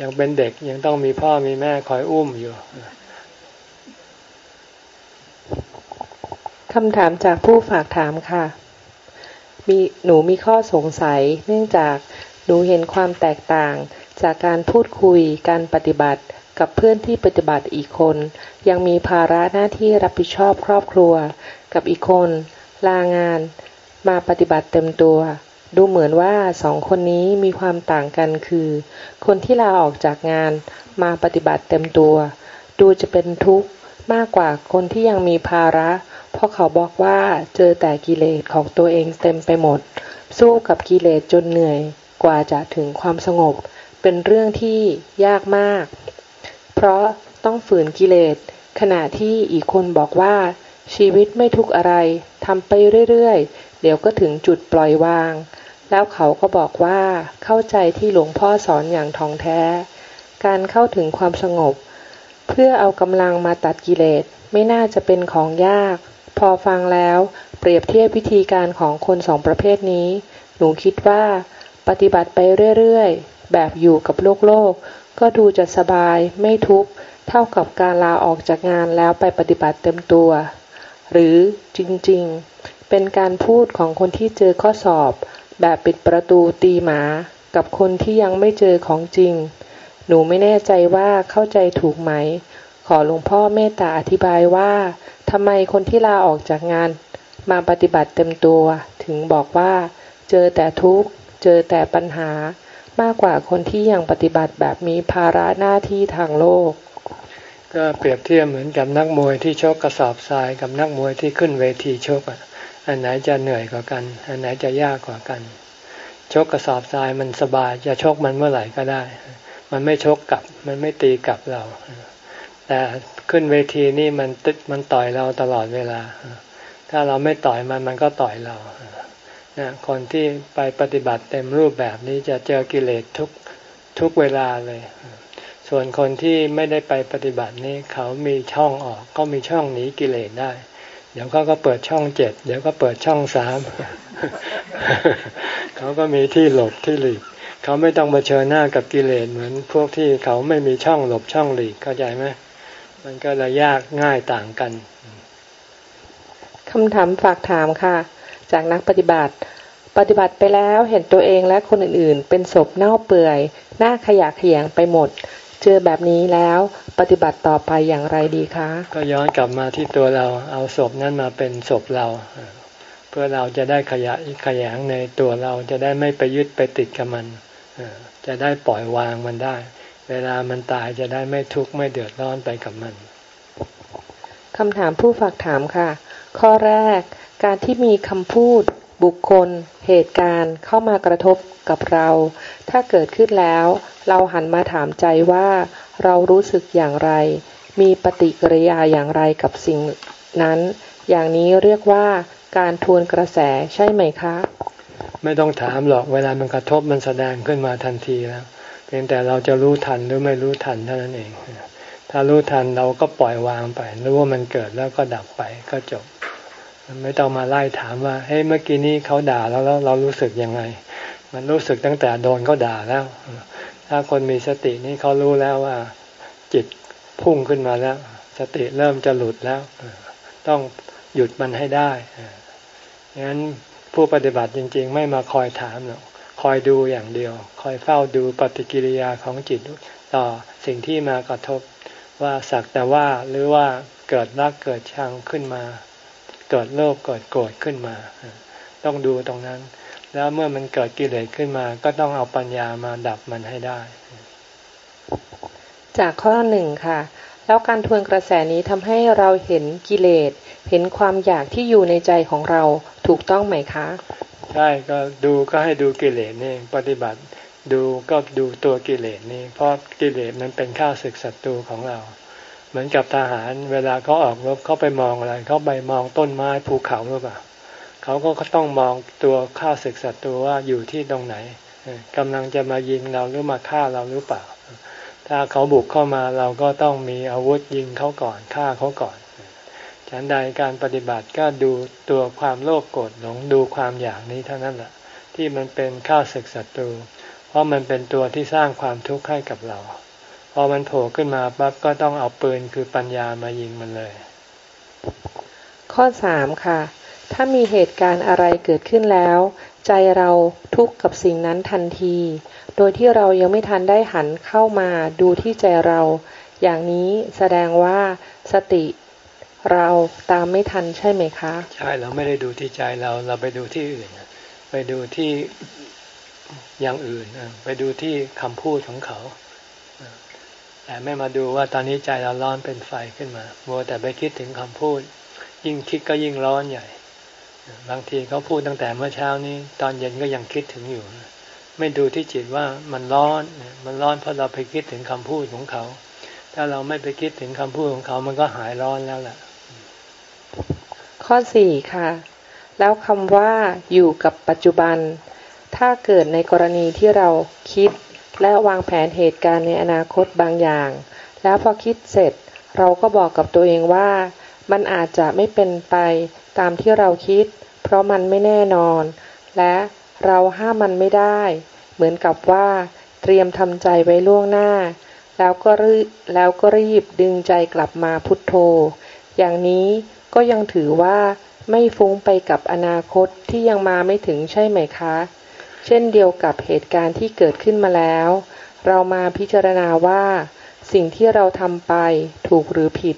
ยังเป็นเด็กยังต้องมีพ่อมีแม่คอยอุ้มอยู่คำถามจากผู้ฝากถามค่ะ มีหนูมีข้อสงสัยเนื่องจาก หนูเห็นความแตกต่าง จากการพูดคุยการปฏิบัติกับเพื่อนที่ปฏิบัติอีกคน ยังมีภาระหน้าที่รับผิดชอบครอบครัว กับอีกคน ลางาน มาปฏิบัติเต็มตัว ดูเหมือนว่าสองคนนี้มีความต่างกันคือ คนที่ลาออกจากงานมาปฏิบัติเต็มตัว ดูจะเป็นทุกข์มากกว่าคนที่ยังมีภาระ เพราะเขาบอกว่าเจอแต่กิเลสของตัวเองเต็มไปหมด สู้กับกิเลสจนเหนื่อย กว่าจะถึงความสงบ เป็นเรื่องที่ยากมาก เพราะต้องฝืนกิเลส ขณะที่อีกคนบอกว่า ชีวิตไม่ทุกอะไรทำไปเรื่อยๆ เดี๋ยวก็ถึงจุดปล่อยวาง แล้วเขาก็บอกว่าเข้าใจที่หลวงพ่อสอนอย่างท่องแท้ การเข้าถึงความสงบ เพื่อเอากำลังมาตัดกิเลสไม่น่าจะเป็นของยาก พอฟังแล้ว เปรียบเทียบวิธีการของคนสองประเภทนี้ หนูคิดว่า ปฏิบัติไปเรื่อยๆ แบบอยู่กับโลกโลก ก็ดูจะสบายไม่ทุกข์เท่ากับการลาออกจากงานแล้วไปปฏิบัติเต็มตัว หรือจริงๆ เป็นการพูดของคนที่เจอข้อสอบ แบบปิดประตูตีหมา กับคนที่ยังไม่เจอของจริง หนูไม่แน่ใจว่าเข้าใจถูกไหม ขอหลวงพ่อเมตตาอธิบายว่าทำไมคนที่ลาออกจากงาน มาปฏิบัติเต็มตัว ถึงบอกว่า เจอแต่ทุกข์ เจอแต่ปัญหามากกว่าคนที่ยังปฏิบัติแบบมีภาระหน้าที่ทางโลก ก็เปรียบเทียบเหมือนกับนักมวยที่ชกกระสอบทรายกับนักมวยที่ขึ้นเวทีชกอะอันไหนจะเหนื่อยกว่ากัน อันไหนจะยากกว่ากัน ชกกระสอบทรายมันสบายจะชกมันเมื่อไหร่ก็ได้ มันไม่ชกกลับ มันไม่ตีกลับเรา แต่ขึ้นเวทีนี่มันตึกมันต่อยเราตลอดเวลา ถ้าเราไม่ต่อยมันมันก็ต่อยเรา คนที่ไปปฏิบัติเต็มรูปแบบนี้จะเจอกิเลสทุกทุกเวลาเลย ส่วนคนที่ไม่ได้ไปปฏิบัตินี้เขามีช่องออก ก็มีช่องหนีกิเลสได้ เดี๋ยวเขาก็เปิดช่องเจ็ดเดี๋ยวก็เปิดช่องสามเขาก็มีที่หลบที่หลีกเขาไม่ต้องเผชิญหน้ากับกิเลสเหมือนพวกที่เขาไม่มีช่องหลบช่องหลีกเข้าใจไหมมันก็เลยยากง่ายต่างกันคำถามฝากถามค่ะ จากนักปฏิบัติ ปฏิบัติไปแล้วเห็นตัวเองและคนอื่นๆ เป็นศพเน่าเปื่อย หน้าขยะขยงไปหมด เจอแบบนี้แล้วปฏิบัติต่อไปอย่างไรดีคะ ก็ย้อนกลับมาที่ตัวเราเอาศพนั้นมาเป็นศพเรา เพื่อเราจะได้ขยะขยงในตัวเราจะได้ไม่ไปยึดไปติดกับมันจะได้ปล่อยวางมันได้ เวลามันตายจะได้ไม่ทุกข์ไม่เดือดร้อนไปกับมันคำถามผู้ฝากถามค่ะ ข้อแรก การที่มีคำพูด บุคคล เหตุการณ์เข้ามากระทบกับเรา ถ้าเกิดขึ้นแล้ว เราหันมาถามใจว่า เรารู้สึกอย่างไร มีปฏิกิริยาอย่างไรกับสิ่งนั้น อย่างนี้เรียกว่าการทวนกระแสใช่ไหมคะ ไม่ต้องถามหรอกเวลามันกระทบมันแสดงขึ้นมาทันทีแล้วเพียงแต่เราจะรู้ทันหรือไม่รู้ทันเท่านั้นเอง ถ้ารู้ทันเราก็ปล่อยวางไปรู้ว่ามันเกิดแล้วก็ดับไปก็จบ ไม่ต้องมาไล่ถามว่าเฮ้ยเมื่อกี้นี้เขาด่าแล้วแล้วเรารู้สึกยังไง มันรู้สึกตั้งแต่โดนเขาด่าแล้ว ถ้าคนมีสตินี่เขารู้แล้วว่า จิตพุ่งขึ้นมาแล้ว สติเริ่มจะหลุดแล้ว ต้องหยุดมันให้ได้งั้นผู้ปฏิบัติจริง ๆ ไม่มาคอยถามหรอกคอยดูอย่างเดียว คอยเฝ้าดูปฏิกิริยาของจิตต่อสิ่งที่มากระทบว่าสักแต่ว่าหรือว่าเกิดรักเกิดชังขึ้นมา เกิดโลภเกิดโกรธขึ้นมา ต้องดูตรงนั้น แล้วเมื่อมันเกิดกิเลสขึ้นมา ก็ต้องเอาปัญญามาดับมันให้ได้ จากข้อหนึ่งค่ะ แล้วการทวนกระแสนี้ทำให้เราเห็นกิเลส เห็นความอยากที่อยู่ในใจของเราถูกต้องไหมคะใช่ก็ดูก็ให้ดูกิเลสนี่ปฏิบัติดูก็ดูตัวกิเลสนี่เพราะกิเลสมันเป็นข้าศึกศัตรูของเรา เหมือนกับทหาร เวลาเขาออกรบเขาไปมองอะไรเขาไปมองต้นไม้ภูเขาหรือเปล่าเขาก็ต้องมองตัวข้าศึกศัตรูว่าอยู่ที่ตรงไหนกำลังจะมายิงเราหรือมาฆ่าเราหรือเปล่า ถ้าเขาบุกเข้ามาเราก็ต้องมีอาวุธยิงเขาก่อนฆ่าเขาก่อนฉันใดการปฏิบัติก็ดูตัวความโลภโกรธหลงดูความอยากนี้เท่านั้นแหละที่มันเป็นข้าศึกศัตรู เพราะมันเป็นตัวที่สร้างความทุกข์ให้กับเรา อมันโผล่ขึ้นมาปั๊บก็ต้องเอาปืนคือปัญญามายิงมันเลย ข้อสามค่ะ ถ้ามีเหตุการณ์อะไรเกิดขึ้นแล้ว ใจเราทุกข์กับสิ่งนั้นทันที โดยที่เรายังไม่ทันได้หันเข้ามาดูที่ใจเรา อย่างนี้แสดงว่าสติเราตามไม่ทันใช่ไหมคะ ใช่เราไม่ได้ดูที่ใจเราเราไปดูที่อื่น ไปดูที่อย่างอื่น ไปดูที่คำพูดของเขา แต่ไม่มาดูว่าตอนนี้ใจเราร้อนเป็นไฟขึ้นมามัวแต่ไปคิดถึงคำพูด ยิ่งคิดก็ยิ่งร้อนใหญ่ บางทีเขาพูดตั้งแต่เมื่อเช้านี้ ตอนเย็นก็ยังคิดถึงอยู่ ไม่ดูที่จิตว่ามันร้อน มันร้อนเพราะเราไปคิดถึงคำพูดของเขา ถ้าเราไม่ไปคิดถึงคำพูดของเขา มันก็หายร้อนแล้วแหละข้อสี่ค่ะ แล้วคำว่าอยู่กับปัจจุบัน ถ้าเกิดในกรณีที่เราคิด และวางแผนเหตุการณ์ในอนาคตบางอย่าง แล้วพอคิดเสร็จ เราก็บอกกับตัวเองว่า มันอาจจะไม่เป็นไปตามที่เราคิด เพราะมันไม่แน่นอน และเราห้ามมันไม่ได้ เหมือนกับว่า เตรียมทำใจไว้ล่วงหน้า แล้วก็รีแล้วก็รีบดึงใจกลับมาพุทโธ อย่างนี้ก็ยังถือว่าไม่ฟุ้งไปกับอนาคตที่ยังมาไม่ถึงใช่ไหมคะ เช่นเดียวกับเหตุการณ์ที่เกิดขึ้นมาแล้ว เรามาพิจารณาว่า สิ่งที่เราทำไปถูกหรือผิด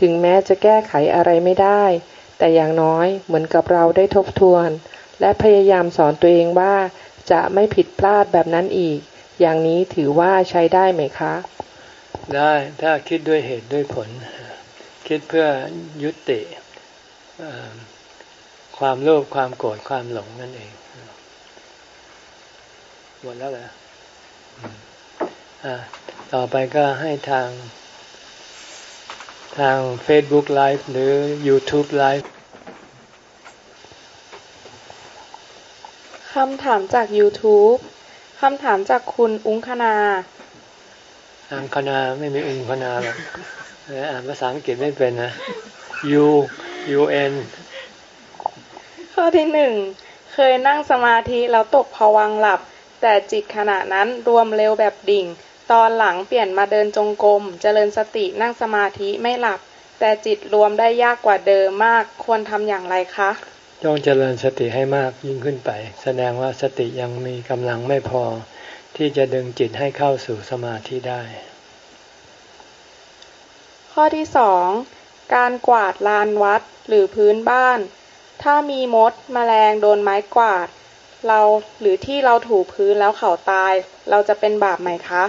ถึงแม้จะแก้ไขอะไรไม่ได้ แต่อย่างน้อยเหมือนกับเราได้ทบทวน และพยายามสอนตัวเองว่า จะไม่ผิดพลาดแบบนั้นอีก อย่างนี้ถือว่าใช้ได้ไหมคะ ได้ถ้าคิดด้วยเหตุด้วยผล คิดเพื่อยุติความโลภความโกรธความหลงนั่นเอง หมดแล้วเหรอต่อไปก็ให้ทาง ทาง Facebook Live หรือ YouTube Live คำถามจาก YouTube คำถามจากคุณอุ้งคณาอังคณาไม่มีอุ้งคณาหรอกอ่านภาษาอังกฤษไม่เป็นนะ U U N ข้อที่หนึ่ง เคยนั่งสมาธิแล้วตกผวังหลับ แต่จิตขณะนั้นรวมเร็วแบบดิ่ง ตอนหลังเปลี่ยนมาเดินจงกรมเจริญสตินั่งสมาธิไม่หลับ แต่จิตรวมได้ยากกว่าเดิมมากควรทำอย่างไรคะต้องเจริญสติให้มากยิ่งขึ้นไป แสดงว่าสติยังมีกำลังไม่พอ ที่จะดึงจิตให้เข้าสู่สมาธิได้ ข้อที่สองการกวาดลานวัดหรือพื้นบ้าน ถ้ามีมดมแมลงโดนไม้กวาด เราหรือที่เราถูพื้นแล้วเขาตาย เราจะเป็นบาปไหมคะ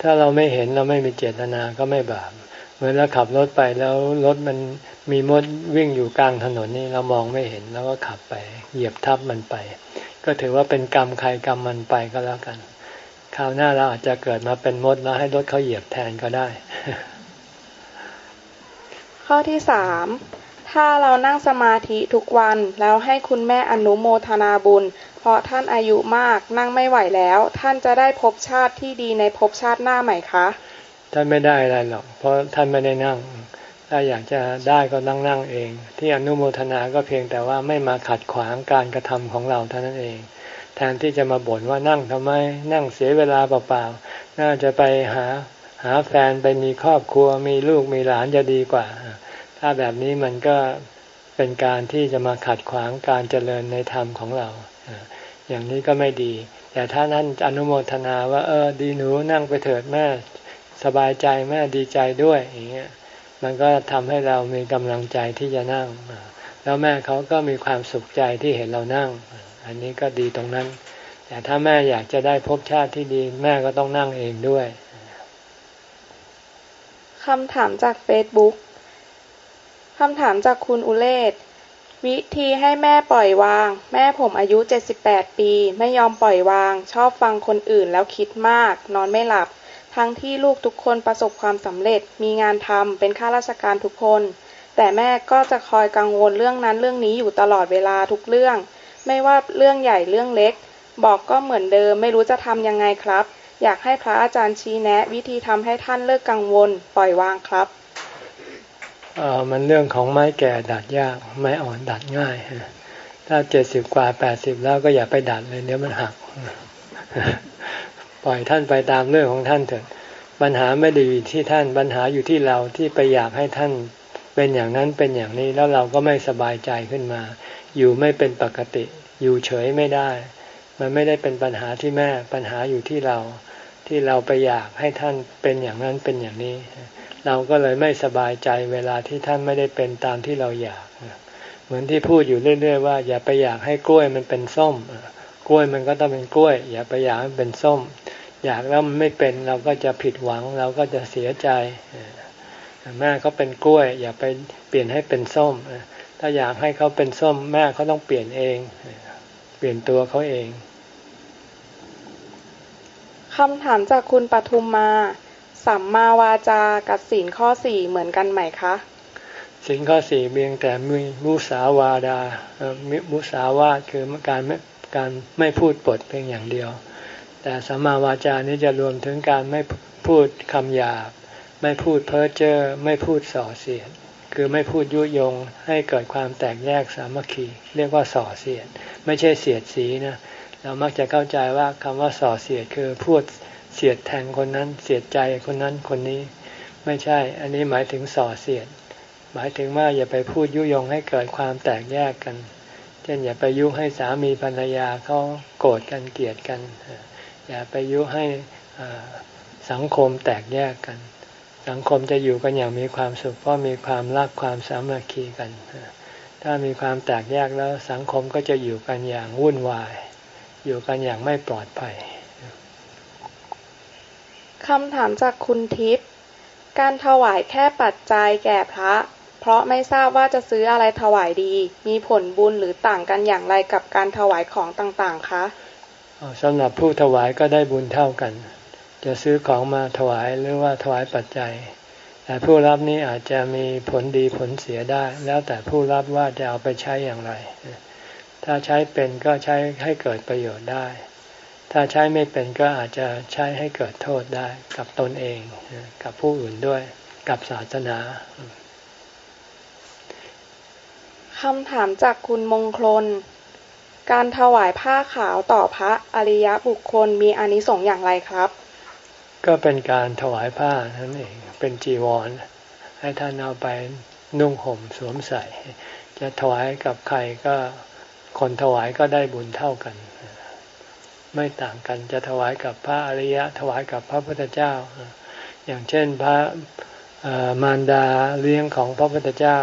ถ้าเราไม่เห็นเราไม่มีเจตนาก็ไม่บาปเหมือนเราขับรถไปแล้วรถมันมีมดวิ่งอยู่กลางถนนนี่เรามองไม่เห็นแล้วก็ขับไป เหยียบทับมันไป ก็ถือว่าเป็นกรรมใครกรรมมันไปก็แล้วกันคราวหน้าเราอาจจะเกิดมาเป็นมดแล้วให้รถเขาเหยียบแทนก็ได้ ข้อที่สามถ้าเรานั่งสมาธิทุกวันแล้วให้คุณแม่อนุโมทนาบุญ เพราะท่านอายุมากนั่งไม่ไหวแล้ว ท่านจะได้พบชาติที่ดีในพบชาติหน้าไหมคะ ท่านไม่ได้อะไรหรอก เพราะท่านไม่ได้นั่ง ถ้าอยากจะได้ก็นั่งนั่งเอง ที่อนุโมทนาก็เพียงแต่ว่าไม่มาขัดขวางการกระทำของเราเท่านั้นเอง แทนที่จะมาบ่นว่านั่งทำไม นั่งเสียเวลาเปล่าๆน่าจะไปหาหาแฟนไปมีครอบครัวมีลูกมีหลานจะดีกว่า ถ้าแบบนี้มันก็เป็นการที่จะมาขัดขวางการเจริญในธรรมของเรา อย่างนี้ก็ไม่ดี แต่ถ้านั้นอนุโมทนาว่า เออ ดีหนูนั่งไปเถิดแม่สบายใจแม่ดีใจด้วยอย่างเงี้ยมันก็ทำให้เรามีกำลังใจที่จะนั่ง แล้วแม่เขาก็มีความสุขใจที่เห็นเรานั่ง อันนี้ก็ดีตรงนั้น แต่ถ้าแม่อยากจะได้พบชาติที่ดี แม่ก็ต้องนั่งเองด้วยคำถามจากเฟซบุ๊กคำถามจากคุณอุเลศ วิธีให้แม่ปล่อยวาง แม่ผมอายุ 78 ปี ไม่ยอมปล่อยวาง ชอบฟังคนอื่นแล้วคิดมาก นอนไม่หลับ ทั้งที่ลูกทุกคนประสบความสำเร็จ มีงานทำเป็นข้าราชการทุกคน แต่แม่ก็จะคอยกังวลเรื่องนั้นเรื่องนี้อยู่ตลอดเวลาทุกเรื่อง ไม่ว่าเรื่องใหญ่เรื่องเล็ก บอกก็เหมือนเดิม ไม่รู้จะทำยังไงครับ อยากให้พระอาจารย์ชี้แนะ วิธีทำให้ท่านเลิกกังวล ปล่อยวางครับ มันเรื่องของไม้แก่ดัดยากไม้อ่อนดัดง่ายถ้าเจ็ดสิบกว่าแปดสิบแล้วก็อย่าไปดัดเลยเดี๋ยวมันหัก ปล่อยท่านไปตามเรื่องของท่านเถิดปัญหาไม่ได้อยู่ที่ท่านปัญหาอยู่ที่เราที่ไปอยากให้ท่านเป็นอย่างนั้นเป็นอย่างนี้แล้วเราก็ไม่สบายใจขึ้นมา อยู่ไม่เป็นปกติ อยู่เฉยไม่ได้ มันไม่ได้เป็นปัญหาที่แม่ปัญหาอยู่ที่เรา ที่เราไปอยากให้ท่านเป็นอย่างนั้นเป็นอย่างนี้ เราก็เลยไม่สบายใจเวลาที่ท่านไม่ได้เป็นตามที่เราอยาก เหมือนที่พูดอยู่เรื่อยๆว่า อย่าไปอยากให้กล้วยมันเป็นส้มกล้วยมันก็ต้องเป็นกล้วย อย่าไปอยากให้เป็นส้ม อยากแล้วมันไม่เป็นเราก็จะผิดหวังเราก็จะเสียใจแม่เขาเป็นกล้วย อย่าไปเปลี่ยนให้เป็นส้ม ถ้าอยากให้เขาเป็นส้ม แม่เขาต้องเปลี่ยนเอง เปลี่ยนตัวเขาเองคำถามจากคุณปทุมมา สัมมาวาจากับศีลข้อสี่เหมือนกันไหมคะสินข้อสี่เพียงแต่มีมุสาวาดามุสาวาคือการไม่การไม่พูดปดเพียงอย่างเดียว แต่สัมมาวาจานี้จะรวมถึงการไม่พูดคำหยาบ ไม่พูดเพ้อเจ้อไม่พูดส่อเสียด คือไม่พูดยุยงให้เกิดความแตกแยกสามัคคี เรียกว่าส่อเสียด ไม่ใช่เสียดสีนะเรามักจะเข้าใจว่าคำว่าส่อเสียดคือพูด เสียดแทงคนนั้น เสียดใจคนนั้นคนนี้ ไม่ใช่ อันนี้หมายถึงส่อเสียด หมายถึงว่าอย่าไปพูดยุยงให้เกิดความแตกแยกกัน เช่นอย่าไปยุให้สามีภรรยาเขาโกรธกันเกลียดกัน อย่าไปยุให้สังคมแตกแยกกัน สังคมจะอยู่กันอย่างมีความสุขเพราะมีความรักความสามัคคีกัน ถ้ามีความแตกแยกแล้วสังคมก็จะอยู่กันอย่างวุ่นวาย อยู่กันอย่างไม่ปลอดภัย คำถามจากคุณทิพย์ การถวายแค่ปัจจัยแก่พระ เพราะไม่ทราบว่าจะซื้ออะไรถวายดี มีผลบุญหรือต่างกันอย่างไรกับการถวายของต่างๆ คะสำหรับผู้ถวายก็ได้บุญเท่ากัน จะซื้อของมาถวายหรือว่าถวายปัจจัย แต่ผู้รับนี้อาจจะมีผลดีผลเสียได้ แล้วแต่ผู้รับว่าจะเอาไปใช้อย่างไร ถ้าใช้เป็นก็ใช้ให้เกิดประโยชน์ได้ ถ้าใช้ไม่เป็นก็อาจจะใช้ให้เกิดโทษได้กับตนเอง กับผู้อื่นด้วยกับศาสนาคำถามจากคุณมงคล การถวายผ้าขาวต่อพระอริยบุคคลมีอานิสงส์อย่างไรครับ ก็เป็นการถวายผ้านั่นเอง เป็นจีวร ให้ท่านเอาไปนุ่งห่มสวมใส่ จะถวายกับใครก็คนถวายก็ได้บุญเท่ากัน ไม่ต่างกันจะถวายกับพระอริยะ ถวายกับพระพุทธเจ้า อย่างเช่นพระมารดาเลี้ยงของพระพุทธเจ้า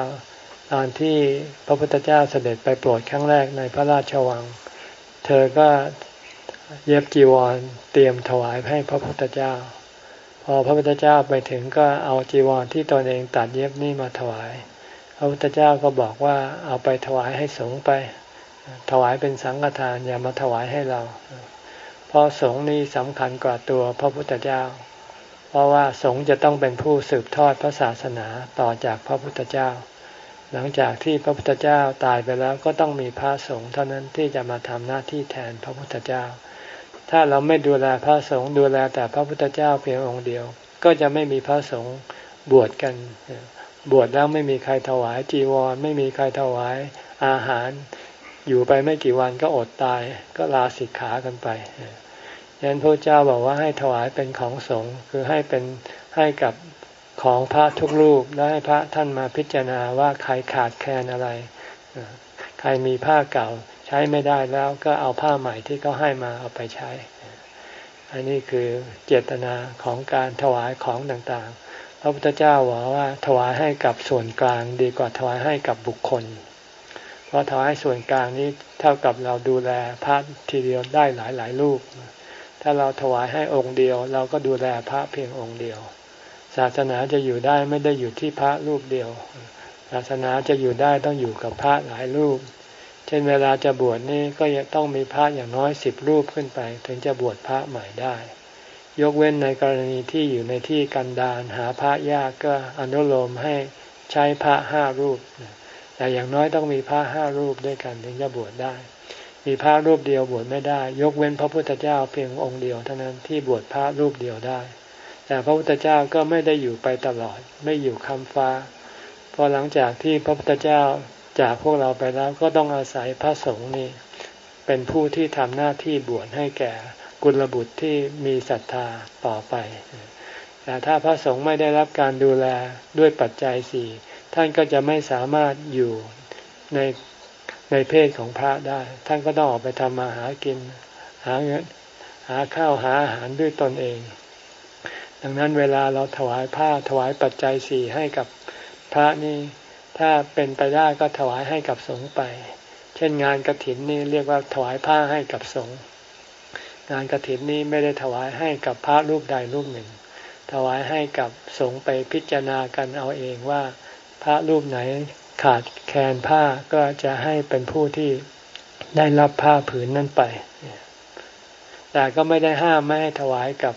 ตอนที่พระพุทธเจ้าเสด็จไปโปรดครั้งแรกในพระราชวัง เธอก็เย็บจีวรเตรียมถวายให้พระพุทธเจ้า พอพระพุทธเจ้าไปถึงก็เอาจีวรที่ตนเองตัดเย็บนี่มาถวาย พระพุทธเจ้าก็บอกว่าเอาไปถวายให้สงฆ์ไป ถวายเป็นสังฆทานอย่ามาถวายให้เรา ราะสงฆ์นี่สำคัญกว่าตัวพระพุทธเจ้า เพราะว่าสงฆ์จะต้องเป็นผู้สืบทอดพระศาสนาต่อจากพระพุทธเจ้า หลังจากที่พระพุทธเจ้าตายไปแล้วก็ต้องมีพระสงฆ์เท่านั้นที่จะมาทำหน้าที่แทนพระพุทธเจ้า ถ้าเราไม่ดูแลพระสงฆ์ดูแลแต่พระพุทธเจ้าเพียงองค์เดียว ก็จะไม่มีพระสงฆ์บวชกัน บวชแล้วไม่มีใครถวายจีวร ไม่มีใครถวายอาหาร อยู่ไปไม่กี่วันก็อดตายก็ลาสิกขากันไป ยันพระเจ้าบอกว่าให้ถวายเป็นของสงฆ์คือให้เป็นให้กับของพระทุกรูปแล้วให้พระท่านมาพิจารณาว่าใครขาดแคลนอะไร ใครมีผ้าเก่าใช้ไม่ได้แล้วก็เอาผ้าใหม่ที่เขาให้มาเอาไปใช้ อันนี้คือเจตนาของการถวายของต่างๆ พระพุทธเจ้าบอกว่าถวายให้กับส่วนกลางดีกว่าถวายให้กับบุคคล เพราะถวายส่วนกลางนี้เท่ากับเราดูแลพระทีเดียวได้หลายๆรูป ถ้าเราถวายให้องค์เดียว เราก็ดูแลพระเพียงองค์เดียว ศาสนาจะอยู่ได้ไม่ได้อยู่ที่พระรูปเดียว ศาสนาจะอยู่ได้ต้องอยู่กับพระหลายรูป เช่นเวลาจะบวชนี่ก็ต้องมีพระอย่างน้อยสิบรูปขึ้นไป ถึงจะบวชพระใหม่ได้ ยกเว้นในกรณีที่อยู่ในที่กันดารหาพระยากก็อนุโลมให้ใช้พระห้ารูป แต่อย่างน้อยต้องมีพระห้ารูปด้วยกันถึงจะบวชได้ มีพระรูปเดียวบวชไม่ได้ ยกเว้นพระพุทธเจ้าเพียงองค์เดียวเท่านั้นที่บวชพระรูปเดียวได้ แต่พระพุทธเจ้าก็ไม่ได้อยู่ไปตลอด ไม่อยู่คำฟ้าพอหลังจากที่พระพุทธเจ้าจากพวกเราไปแล้วก็ต้องอาศัยพระสงฆ์นี่เป็นผู้ที่ทำหน้าที่บวชให้แก่กุลบุตรที่มีศรัทธาต่อไป แต่ถ้าพระสงฆ์ไม่ได้รับการดูแลด้วยปัจจัยสี่ท่านก็จะไม่สามารถอยู่ใน ในเพศของพระได้ ท่านก็ต้องออกไปทำมาหากิน หาเงิน หาข้าวหาอาหารด้วยตนเอง ดังนั้นเวลาเราถวายผ้าถวายปัจจัยสี่ให้กับพระนี่ ถ้าเป็นไปได้ก็ถวายให้กับสงฆ์ไป เช่นงานกระถินนี่เรียกว่าถวายผ้าให้กับสงฆ์งานกระถินนี้ไม่ได้ถวายให้กับพระรูปใดรูปหนึ่ง ถวายให้กับสงฆ์ไปพิจารณากันเอาเองว่า พระรูปไหน ขาดแคลนผ้าก็จะให้เป็นผู้ที่ได้รับผ้าผืนนั้นไป แต่ก็ไม่ได้ห้ามไม่ให้ถวายกับ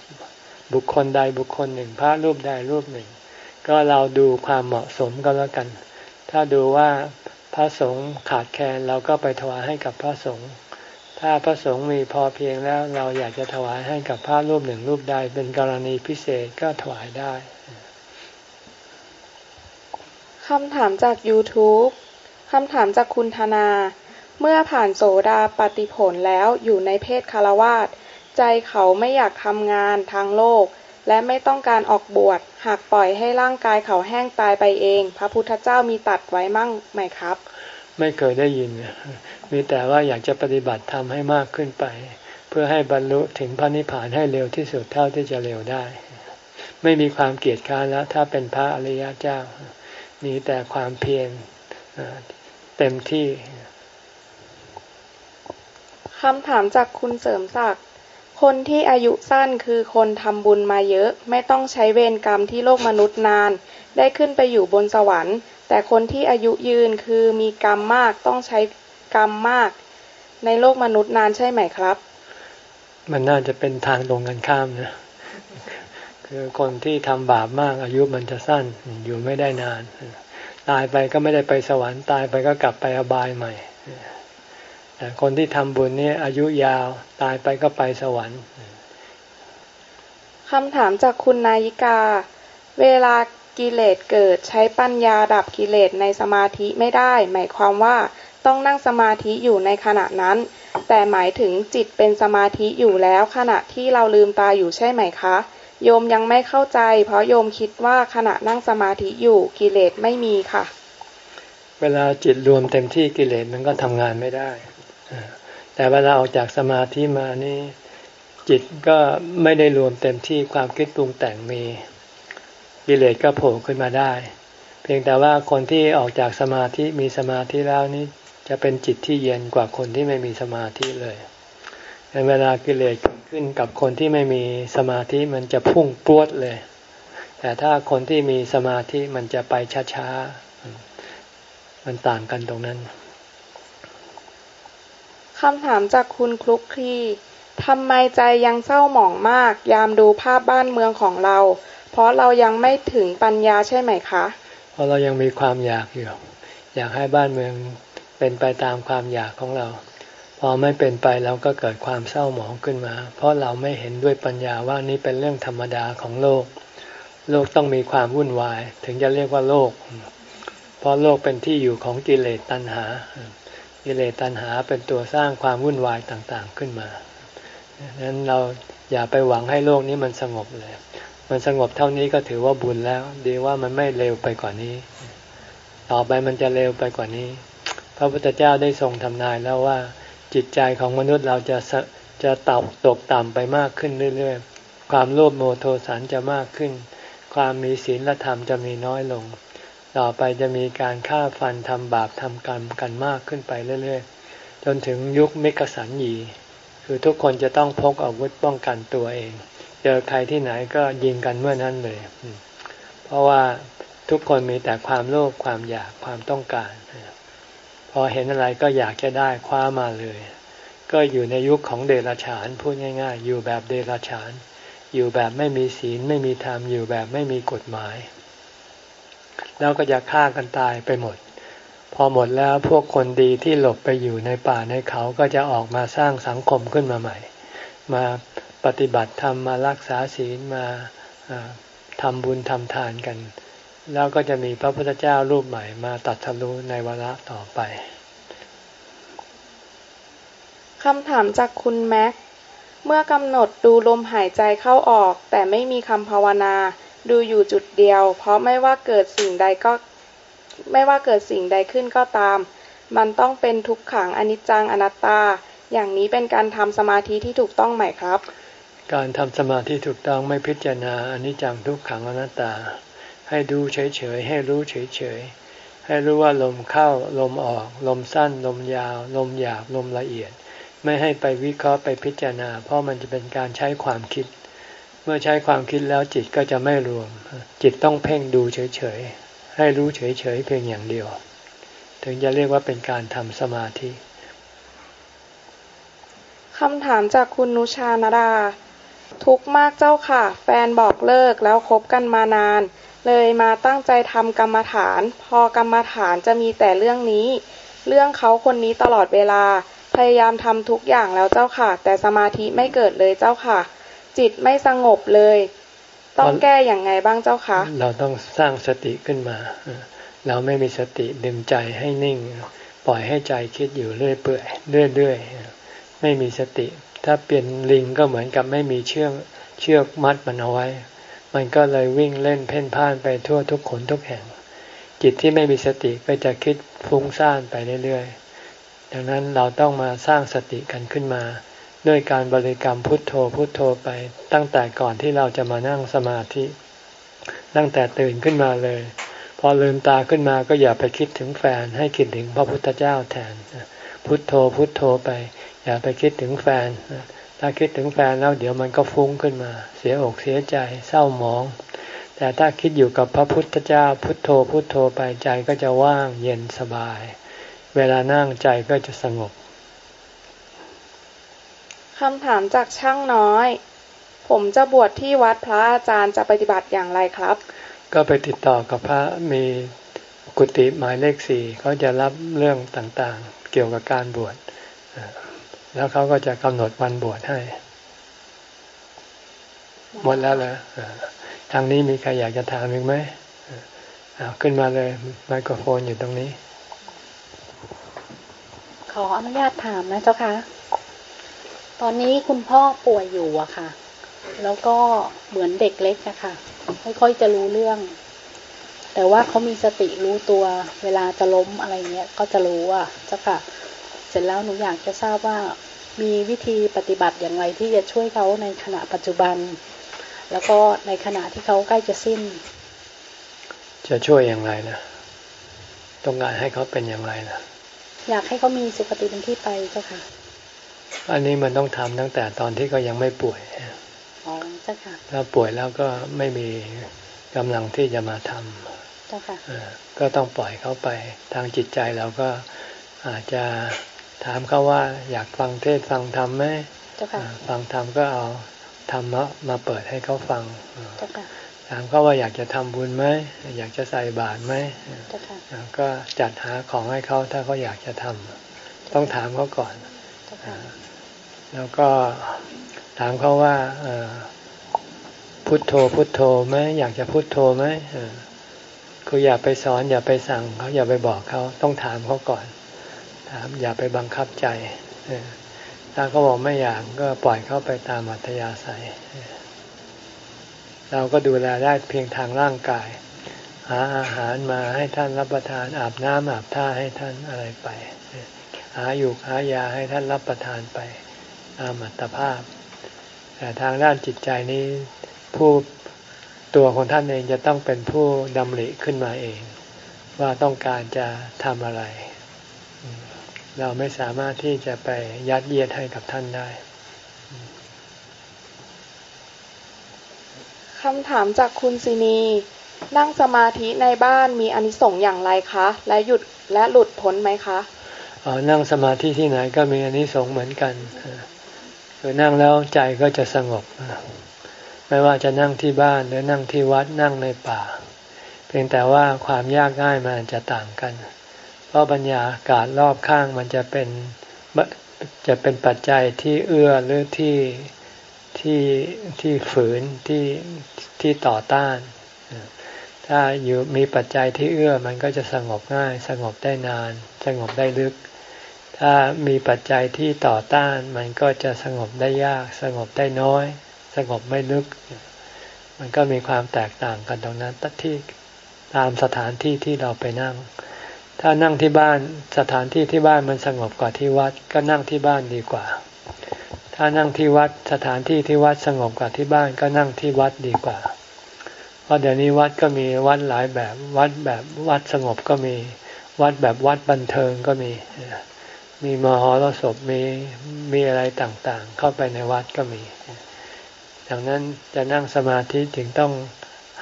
บุคคลใดบุคคลหนึ่ง พระรูปใดรูปหนึ่ง ก็เราดูความเหมาะสมก็แล้วกัน ถ้าดูว่าพระสงฆ์ขาดแคลนเราก็ไปถวายให้กับพระสงฆ์ถ้าพระสงฆ์มีพอเพียงแล้วเราอยากจะถวายให้กับพระรูปหนึ่งรูปใดเป็นกรณีพิเศษก็ถวายได้ คำถามจาก YouTube คำถามจากคุณธนา เมื่อผ่านโสดาปฏิผลแล้วอยู่ในเพศคารวาสใจเขาไม่อยากทำงานทางโลก และไม่ต้องการออกบวช หากปล่อยให้ร่างกายเขาแห้งตายไปเอง พระพุทธเจ้ามีตัดไว้มั่งไหมครับ ไม่เคยได้ยิน มีแต่ว่าอยากจะปฏิบัติทำให้มากขึ้นไป เพื่อให้บรรลุถึงพระนิพพานให้เร็วที่สุดเท่าที่จะเร็วได้ ไม่มีความเกียดค้านแล้วถ้าเป็นพระอริยเจ้า มีแต่ความเพียรเต็มที่คำถามจากคุณเสริมศักดิ์คนที่อายุสั้นคือคนทำบุญมาเยอะ ไม่ต้องใช้เวรกรรมที่โลกมนุษย์นาน ได้ขึ้นไปอยู่บนสวรรค์ แต่คนที่อายุยืนคือมีกรรมมากต้องใช้กรรมมาก ในโลกมนุษย์นานใช่ไหมครับ มันน่าจะเป็นทางตรงกันข้ามนะ คือคนที่ทำบาปมากอายุมันจะสั้นอยู่ไม่ได้นาน ตายไปก็ไม่ได้ไปสวรรค์ตายไปก็กลับไปอบายใหม่ แต่คนที่ทำบุญนี่อายุยาวตายไปก็ไปสวรรค์คำถามจากคุณนายิกา เวลากิเลสเกิดใช้ปัญญาดับกิเลสในสมาธิไม่ได้ หมายความว่าต้องนั่งสมาธิอยู่ในขณะนั้น แต่หมายถึงจิตเป็นสมาธิอยู่แล้วขณะที่เราลืมตาอยู่ใช่ไหมคะ โยมยังไม่เข้าใจ เพราะโยมคิดว่าขณะนั่งสมาธิอยู่กิเลสไม่มีค่ะ เวลาจิตรวมเต็มที่กิเลสมันก็ทำงานไม่ได้ แต่เวลาออกจากสมาธิมานี่จิตก็ไม่ได้รวมเต็มที่ความคิดปรุงแต่งมีกิเลสก็โผล่ขึ้นมาได้ เพียงแต่ว่าคนที่ออกจากสมาธิมีสมาธิแล้วนี้จะเป็นจิตที่เย็นกว่าคนที่ไม่มีสมาธิเลยในเวลากิเลสกิด ขึ้นกับคนที่ไม่มีสมาธิมันจะพุ่งปวดเลย แต่ถ้าคนที่มีสมาธิมันจะไปช้าๆ มันต่างกันตรงนั้นคำถามจากคุณคลุกคลีทำไมใจยังเศร้าหมองมาก ยามดูภาพบ้านเมืองของเรา เพราะเรายังไม่ถึงปัญญาใช่ไหมคะ เพราะเรายังมีความอยากอยู่ อยากให้บ้านเมืองเป็นไปตามความอยากของเรา พอไม่เป็นไปเราก็เกิดความเศร้าหมองขึ้นมา เพราะเราไม่เห็นด้วยปัญญาว่านี้เป็นเรื่องธรรมดาของโลก โลกต้องมีความวุ่นวาย ถึงจะเรียกว่าโลก เพราะโลกเป็นที่อยู่ของกิเลสตัณหา กิเลสตัณหาเป็นตัวสร้างความวุ่นวายต่างๆขึ้นมาดังนั้นเราอย่าไปหวังให้โลกนี้มันสงบเลย มันสงบเท่านี้ก็ถือว่าบุญแล้ว ดีว่ามันไม่เร็วไปกว่านี้ ต่อไปมันจะเร็วไปกว่านี้ พระพุทธเจ้าได้ทรงทำนายแล้วว่า จิตใจของมนุษย์เราจะจะตกตกต่ำไปมากขึ้นเรื่อยๆ ความโลภโมโทสันจะมากขึ้น ความมีศีลธรรมจะมีน้อยลง ต่อไปจะมีการฆ่าฟันทำบาปทำกรรมกันมากขึ้นไปเรื่อยๆ จนถึงยุคเมกสันยีคือทุกคนจะต้องพกอาวุธป้องกันตัวเอง เจอใครที่ไหนก็ยิงกันเมื่อนั้นเลย เพราะว่าทุกคนมีแต่ความโลภความอยากความต้องการ พอเห็นอะไรก็อยากจะได้คว้ามาเลย ก็อยู่ในยุคของเดรัจฉานพูดง่าย ๆ อยู่แบบเดรัจฉาน อยู่แบบไม่มีศีลไม่มีธรรมอยู่แบบไม่มีกฎหมาย แล้วก็จะฆ่ากันตายไปหมด พอหมดแล้วพวกคนดีที่หลบไปอยู่ในป่าในเขาก็จะออกมาสร้างสังคมขึ้นมาใหม่ มาปฏิบัติธรรมมารักษาศีลมาทำบุญทำทานกัน แล้วก็จะมีพระพุทธเจ้ารูปใหม่มาตัดทะลุในวาระต่อไปคำถามจากคุณแม็ก เมื่อกำหนดดูลมหายใจเข้าออก แต่ไม่มีคำภาวนาดูอยู่จุดเดียว เพราะไม่ว่าเกิดสิ่งใดก็ ไม่ว่าเกิดสิ่งใดขึ้นก็ตาม มันต้องเป็นทุกขังอนิจจังอนัตตา อย่างนี้เป็นการทำสมาธิที่ถูกต้องไหมครับ การทำสมาธิถูกต้องไม่พิจารณาอนิจจังทุกขังอนัตตา ให้ดูเฉยๆให้รู้เฉยๆให้รู้ว่าลมเข้าลมออก ลมสั้น ลมยาว ลมหยาบลมละเอียด ไม่ให้ไปวิเคราะห์ไปพิจารณา เพราะมันจะเป็นการใช้ความคิด เมื่อใช้ความคิดแล้วจิตก็จะไม่รวม จิตต้องเพ่งดูเฉยๆให้รู้เฉยๆเพียงอย่างเดียว ถึงจะเรียกว่าเป็นการทำสมาธิคำถามจากคุณนุชานดาทุกมากเจ้าค่ะ แฟนบอกเลิกแล้วคบกันมานาน เลยมาตั้งใจทำกรรมฐาน พอกรรมฐานจะมีแต่เรื่องนี้ เรื่องเขาคนนี้ตลอดเวลา พยายามทำทุกอย่างแล้วเจ้าค่ะ แต่สมาธิไม่เกิดเลยเจ้าค่ะ จิตไม่สงบเลย ต้องแก้อย่างไงบ้างเจ้าค่ะ เราต้องสร้างสติขึ้นมา เราไม่มีสติดึงใจให้นิ่ง ปล่อยให้ใจคิดอยู่เรื่อยเปื่อยเรื่อยๆไม่มีสติ ถ้าเปลี่ยนลิงก็เหมือนกับไม่มีเชือกเชือกมัดมันเอาไว้ มันก็เลยวิ่งเล่นเพ่นพ่านไปทั่วทุกขนทุกแห่ง จิตที่ไม่มีสติก็จะคิดฟุ้งซ่านไปเรื่อยๆ ดังนั้นเราต้องมาสร้างสติกันขึ้นมา ด้วยการบริกรรมพุทโธพุทโธไปตั้งแต่ก่อนที่เราจะมานั่งสมาธิ ตั้งแต่ตื่นขึ้นมาเลย พอลืมตาขึ้นมาก็อย่าไปคิดถึงแฟน ให้คิดถึงพระพุทธเจ้าแทน พุทโธพุทโธไป อย่าไปคิดถึงแฟน ถ้าคิดถึงแฟนแล้วเดี๋ยวมันก็ฟุ้งขึ้นมา เสียอกเสียใจเศร้าหมอง แต่ถ้าคิดอยู่กับพระพุทธเจ้าพุทโธพุทโธไปใจก็จะว่างเย็นสบาย เวลานั่งใจก็จะสงบคำถามจากช่างน้อย ผมจะบวชที่วัดพระอาจารย์จะปฏิบัติอย่างไรครับ ก็ไปติดต่อกับพระมีกุฏิหมายเลขสี่เขาจะรับเรื่องต่างๆ เกี่ยวกับการบวช แล้วเขาก็จะกำหนดวันบวชให้ หมดแล้วเหรอทางนี้มีใครอยากจะถามอีกไหมขึ้นมาเลยไมโครโฟนอยู่ตรงนี้ ขออนุญาตถามนะเจ้าค่ะตอนนี้คุณพ่อป่วยอยู่อะค่ะ แล้วก็เหมือนเด็กเล็กอะค่ะค่อยๆจะรู้เรื่อง แต่ว่าเขามีสติรู้ตัว เวลาจะล้มอะไรเงี้ย ก็จะรู้อะเจ้าค่ะ เสร็จแล้วหนูอยากจะทราบว่ามีวิธีปฏิบัติอย่างไรที่จะช่วยเขาในขณะปัจจุบัน แล้วก็ในขณะที่เขาใกล้จะสิ้น จะช่วยอย่างไรนะต้องการให้เขาเป็นอย่างไรนะอยากให้เขามีสุขติเป็นที่ไปเจ้าค่ะ อันนี้มันต้องทำตั้งแต่ตอนที่เขายังไม่ป่วยอ๋อเจ้าค่ะถ้าป่วยแล้วก็ไม่มีกำลังที่จะมาทำเจ้าค่ะก็ต้องปล่อยเขาไปทางจิตใจเราก็อาจจะ ถามเขาว่าอยากฟังเทศฟังธรรมไหมฟังธรรมก็เอาธรรมะมาเปิดให้เขาฟังถามเขาว่าอยากจะทำบุญไหมอยากจะใส่บาตรไหมก็จัดหาของให้เขาถ้าเขาอยากจะทำต้องถามเขาก่อนแล้วก็ถามเขาว่าพุทโธพุทโธไหมอยากจะพุทโธไหมคืออย่าไปสอนอย่าไปสั่งเขาอย่าไปบอกเขาต้องถามเขาก่อนถาม อย่าไปบังคับใจถ้าเขาบอกไม่อยากก็ปล่อยเขาไปตามอัธยาศัย เราก็ดูแลได้เพียงทางร่างกาย หาอาหารมาให้ท่านรับประทานอาบน้ำอาบท่าให้ท่านอะไรไป หาอยู่หายาให้ท่านรับประทานไปตามอัตภาพ แต่ทางด้านจิตใจนี้ผู้ตัวของท่านเองจะต้องเป็นผู้ดำริขึ้นมาเอง ว่าต้องการจะทำอะไร เราไม่สามารถที่จะไปยัดเยียดให้กับท่านได้คำถามจากคุณซินี นั่งสมาธิในบ้านมีอนิสงส์อย่างไรคะ และหยุดและหลุดพ้นไหมคะอ๋อนั่งสมาธิที่ไหนก็มีอนิสงส์เหมือนกันคือนั่งแล้วใจก็จะสงบ ไม่ว่าจะนั่งที่บ้านหรือนั่งที่วัดนั่งในป่า เพียงแต่ว่าความยากง่ายมันจะต่างกันเพราะบรรยากาศรอบข้างมันจะเป็นจะเป็นปัจจัยที่เอื้อหรือที่ที่ที่ฝืนที่ที่ต่อต้าน ถ้าอยู่มีปัจจัยที่เอื้อมันก็จะสงบง่าย สงบได้นาน สงบได้ลึก ถ้ามีปัจจัยที่ต่อต้าน มันก็จะสงบได้ยาก สงบได้น้อย สงบไม่ลึก มันก็มีความแตกต่างกันตรงนั้นที่ตามสถานที่ที่เราไปนั่ง ถ้านั่งที่บ้านสถานที่ที่บ้านมันสงบกว่าที่วัด ก็นั่งที่บ้านดีกว่า ถ้านั่งที่วัดสถานที่ที่วัดสงบกว่าที่บ้านก็นั่งที่วัดดีกว่า เพราะเดี๋ยวนี้วัดก็มีวัดหลายแบบวัดแบบวัดสงบก็มี วัดแบบวัดบันเทิงก็มี มีมหรสพมีมีอะไรต่างๆ เข้าไปในวัดก็มีดังนั้นจะนั่งสมาธิจึงต้อง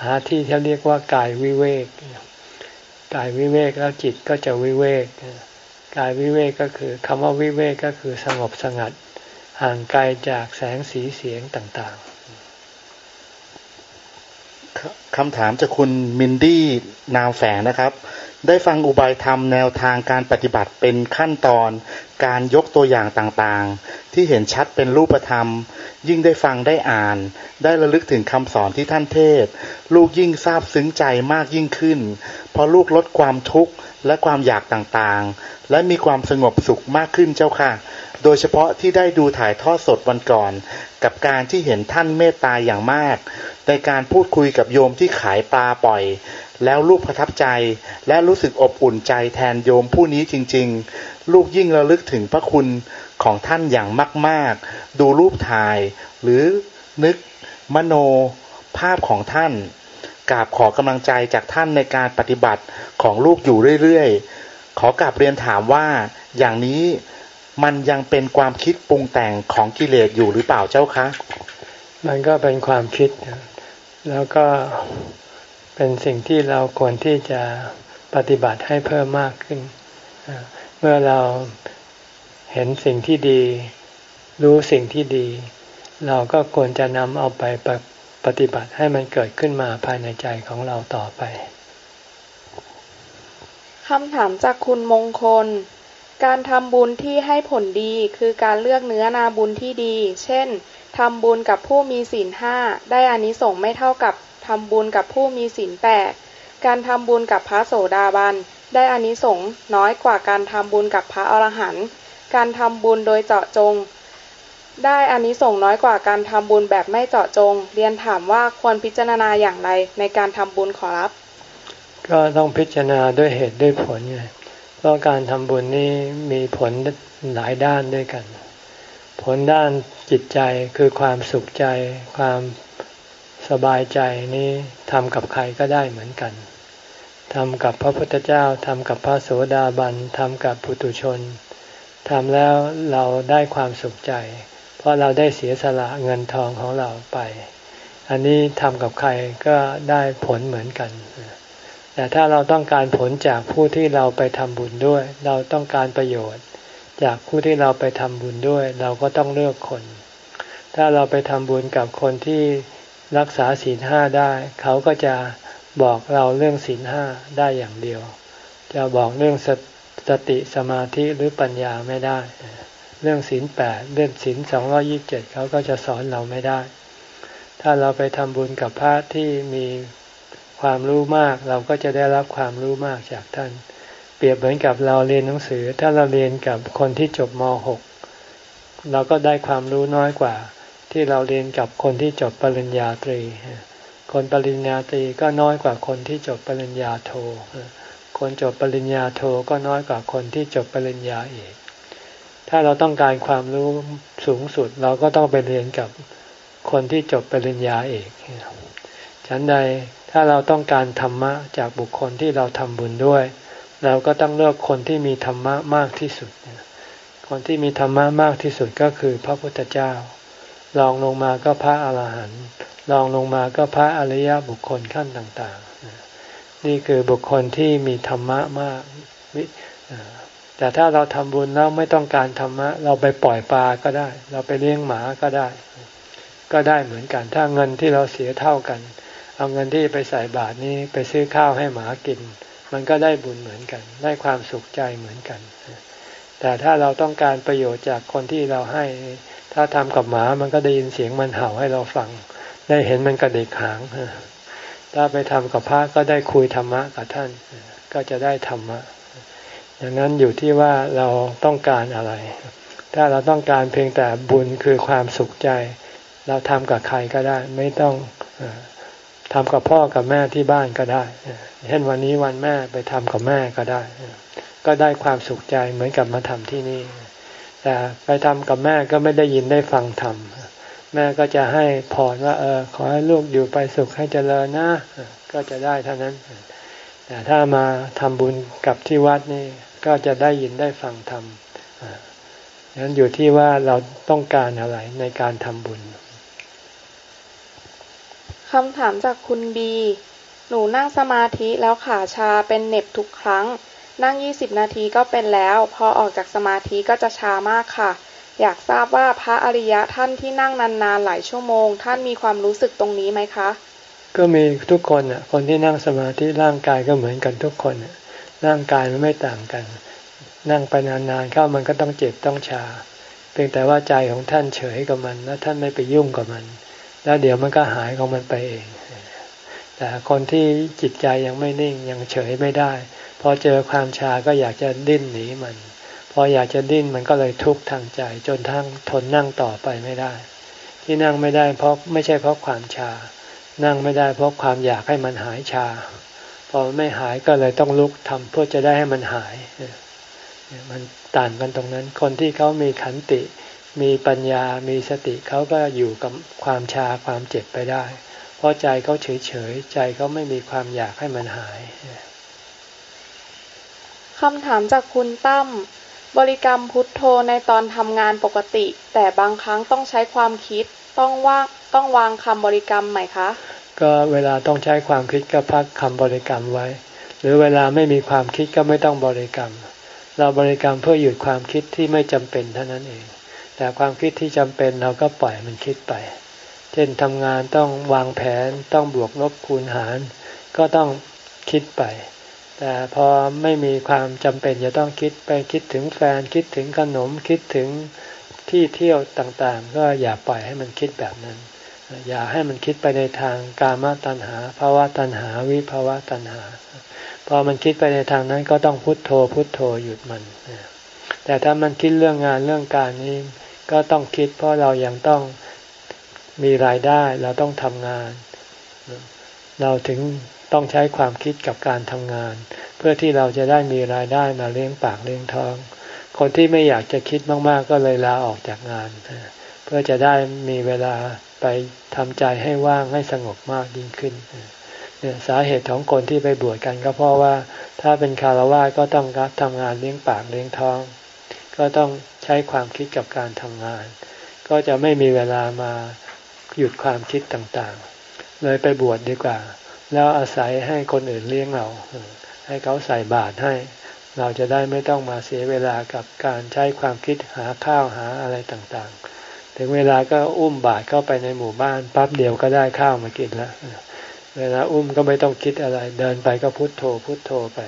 หาที่ที่เรียกว่ากายวิเวก กายวิเวกแล้วจิตก็จะวิเวกกายวิเวกก็คือคำว่าวิเวกก็คือสงบสงัด ห่างไกลจากแสงสีเสียงต่างๆคำถามจากคุณมินดี้นามแฝงนะครับ ได้ฟังอุบายธรรมแนวทางการปฏิบัติเป็นขั้นตอน การยกตัวอย่างต่างๆ ที่เห็นชัดเป็นรูปธรรม ยิ่งได้ฟังได้อ่าน ได้ระลึกถึงคำสอนที่ท่านเทศ ลูกยิ่งซาบซึ้งใจมากยิ่งขึ้นเพราะลูกลดความทุกข์และความอยากต่างๆ และมีความสงบสุขมากขึ้นเจ้าค่ะ โดยเฉพาะที่ได้ดูถ่ายทอดสดวันก่อน กับการที่เห็นท่านเมตตาอย่างมาก ในการพูดคุยกับโยมที่ขายปลาปล่อย แล้วลูกประทับใจ และรู้สึกอบอุ่นใจแทนโยมผู้นี้จริง ๆ ลูกยิ่งระลึกถึงพระคุณของท่านอย่างมาก ๆ ดูรูปถ่าย หรือนึกมโนภาพของท่านกราบขอกำลังใจจากท่านในการปฏิบัติของลูกอยู่เรื่อย ๆ ขอกราบเรียนถามว่าอย่างนี้มันยังเป็นความคิดปรุงแต่งของกิเลสอยู่หรือเปล่าเจ้าคะ มันก็เป็นความคิด แล้วก็ เป็นสิ่งที่เราควรที่จะปฏิบัติให้เพิ่มมากขึ้น เมื่อเราเห็นสิ่งที่ดี รู้สิ่งที่ดี เราก็ควรจะนำเอาไปปฏิบัติให้มันเกิดขึ้นมาภายในใจของเราต่อไปคำถามจากคุณมงคล การทำบุญที่ให้ผลดีคือการเลือกเนื้อนาบุญที่ดี เช่นทำบุญกับผู้มีศีลห้าได้อานิสงส์ไม่เท่ากับ ทำบุญกับผู้มีศีลแปดการทำบุญกับพระโสดาบันได้อานิสงส์น้อยกว่าการทำบุญกับพระอรหันต์ การทำบุญโดยเจาะจง ได้อานิสงส์น้อยกว่าการทำบุญแบบไม่เจาะจง เรียนถามว่าควรพิจารณาอย่างไรในการทำบุญขอรับ ก็ต้องพิจารณาด้วยเหตุด้วยผลไง เพราะการทำบุญนี้มีผลหลายด้านด้วยกัน ผลด้านจิตใจคือความสุขใจ ความ สบายใจนี้ทำกับใครก็ได้เหมือนกันทำกับพระพุทธเจ้าทำกับพระโสดาบันทำกับปุตุชนทำแล้วเราได้ความสุขใจ เพราะเราได้เสียสละเงินทองของเราไป อันนี้ทำกับใครก็ได้ผลเหมือนกัน แต่ถ้าเราต้องการผลจากผู้ที่เราไปทำบุญด้วย เราต้องการประโยชน์ จากผู้ที่เราไปทำบุญด้วย เราก็ต้องเลือกคน ถ้าเราไปทำบุญกับคนที่ รักษาศีลห้าได้ เขาก็จะบอกเราเรื่องศีลห้าได้อย่างเดียว จะบอกเรื่องสสติสมาธิหรือปัญญาไม่ได้ เรื่องศีลแปดเรื่องศีลสองร้อยิบเจ็ดเขาก็จะสอนเราไม่ได้ ถ้าเราไปทำบุญกับพระที่มีความรู้มาก เราก็จะได้รับความรู้มากจากท่าน เปรียบเหมือนกับเราเรียนหนังสือ ถ้าเราเรียนกับคนที่จบม .6 เราก็ได้ความรู้น้อยกว่า ที่เราเรียนกับคนที่จบปริญญาตรี คนปริญญาตรีก็น้อยกว่าคนที่จบปริญญาโท คนจบปริญญาโทก็น้อยกว่าคนที่จบปริญญาเอก ถ้าเราต้องการความรู้สูงสุดเราก็ต้องไปเรียนกับคนที่จบปริญญาเอกฉันใดถ้าเราต้องการธรรมะจากบุคคลที่เราทำบุญด้วย เราก็ต้องเลือกคนที่มีธรรมะมากที่สุด คนที่มีธรรมะมากที่สุดก็คือพระพุทธเจ้า ลองลงมาก็พระอาหารหันต์ลองลงมาก็พระอริยบุคคลขั้นต่างๆ นี่คือบุคคลที่มีธรรมะมากแต่ถ้าเราทำบุญแล้วไม่ต้องการธรรมะ เราไปปล่อยปลาก็ได้ เราไปเลี้ยงหมาก็ได้ ก็ได้เหมือนกัน ถ้าเงินที่เราเสียเท่ากัน เอาเงินที่ไปใส่บาตรนี้ไปซื้อข้าวให้หมากิน มันก็ได้บุญเหมือนกัน ได้ความสุขใจเหมือนกัน แต่ถ้าเราต้องการประโยชน์จากคนที่เราให้ ถ้าทำกับหมามันก็ได้ยินเสียงมันเห่าให้เราฟัง ได้เห็นมันกระเดกหาง ถ้าไปทำกับพระก็ได้คุยธรรมะกับท่าน ก็จะได้ธรรมะดังนั้นอยู่ที่ว่าเราต้องการอะไร ถ้าเราต้องการเพียงแต่บุญคือความสุขใจ เราทำกับใครก็ได้ ไม่ต้องทำกับพ่อกับแม่ที่บ้านก็ได้ เช่นวันนี้วันแม่ไปทำกับแม่ก็ได้ ก็ได้ความสุขใจเหมือนกับมาทำที่นี่ แต่ไปทำกับแม่ก็ไม่ได้ยินได้ฟังธรรมแม่ก็จะให้พรว่า เออ ขอให้ลูกอยู่ไปสุขให้เจริญนะก็จะได้เท่านั้น แต่ถ้ามาทำบุญกับที่วัดนี่ก็จะได้ยินได้ฟังธรรมนั้นอยู่ที่ว่าเราต้องการอะไรในการทำบุญคำถามจากคุณบี หนูนั่งสมาธิแล้วขาชาเป็นเน็บทุกครั้ง นั่งยี่สิบนาทีก็เป็นแล้ว พอออกจากสมาธิก็จะชามากค่ะ อยากทราบว่าพระอริยะท่านที่นั่งนานๆหลายชั่วโมง ท่านมีความรู้สึกตรงนี้ไหมคะ ก็มีทุกคนอะ คนที่นั่งสมาธิร่างกายก็เหมือนกันทุกคนอะร่างกายมันไม่ต่างกัน นั่งไปนานๆเข้ามันก็ต้องเจ็บต้องชา เพียงแต่ว่าใจของท่านเฉยกับมันแล้วท่านไม่ไปยุ่งกับมัน แล้วเดี๋ยวมันก็หายของมันไปเอง แต่คนที่จิตใจยังไม่นิ่งยังเฉยไม่ได้ อเจอความชาก็อยากจะดิ้นหนีมัน พออยากจะดิ้นมันก็เลยทุกข์ทางใจ จนทั้งทนนั่งต่อไปไม่ได้ ที่นั่งไม่ได้เพราะไม่ใช่เพราะความชา นั่งไม่ได้เพราะความอยากให้มันหายชา พอไม่หายก็เลยต้องลุกทำเพื่อจะได้ให้มันหาย มันต่างกันตรงนั้น คนที่เขามีขันติ มีปัญญา มีสติเขาก็อยู่กับความชาความเจ็บไปได้ เพราะใจเขาเฉยเฉยใจเขาไม่มีความอยากให้มันหาย คำถามจากคุณตั้ม บริกรรมพุทโธในตอนทำงานปกติ แต่บางครั้งต้องใช้ความคิด ต้องว่างต้องวางคำบริกรรมไหมคะ ก็เวลาต้องใช้ความคิดก็พักคำบริกรรมไว้ หรือเวลาไม่มีความคิดก็ไม่ต้องบริกรรม เราบริกรรมเพื่อหยุดความคิดที่ไม่จำเป็นเท่านั้นเอง แต่ความคิดที่จำเป็นเราก็ปล่อยมันคิดไป เช่นทำงานต้องวางแผน ต้องบวกลบคูณหาร ก็ต้องคิดไป แต่พอไม่มีความจำเป็นจะต้องคิดไปคิดถึงแฟนคิดถึงขนมคิดถึงที่เที่ยวต่างๆ ก็อย่าปล่อยให้มันคิดแบบนั้น อย่าให้มันคิดไปในทางกามตัณหาภาวะตัณหาวิภาวะตัณหา พอมันคิดไปในทางนั้นก็ต้องพุทโธพุทโธหยุดมัน แต่ถ้ามันคิดเรื่องงานเรื่องการนี้ก็ต้องคิดเพราะเรายังต้องมีรายได้เราต้องทำงาน เราถึง ต้องใช้ความคิดกับการทำงาน เพื่อที่เราจะได้มีรายได้มาเลี้ยงปากเลี้ยงท้อง คนที่ไม่อยากจะคิดมากๆ ก็เลยลาออกจากงาน เพื่อจะได้มีเวลาไปทำใจให้ว่างให้สงบมากยิ่งขึ้นเนี่ยสาเหตุของคนที่ไปบวชกันก็เพราะว่า ถ้าเป็นคารวะก็ต้องรับทำงานเลี้ยงปากเลี้ยงท้อง ก็ต้องใช้ความคิดกับการทำงาน ก็จะไม่มีเวลามาหยุดความคิดต่างๆ เลยไปบวชดดีกว่า แล้วอาศัยให้คนอื่นเลี้ยงเรา ให้เขาใส่บาตรให้ เราจะได้ไม่ต้องมาเสียเวลากับการใช้ความคิดหาข้าวหาอะไรต่างๆ ถึงเวลาก็อุ้มบาตรเข้าไปในหมู่บ้านปั๊บเดียวก็ได้ข้าวมากินแล้วเวลาอุ้มก็ไม่ต้องคิดอะไร เดินไปก็พุโทโธพุโทโธไป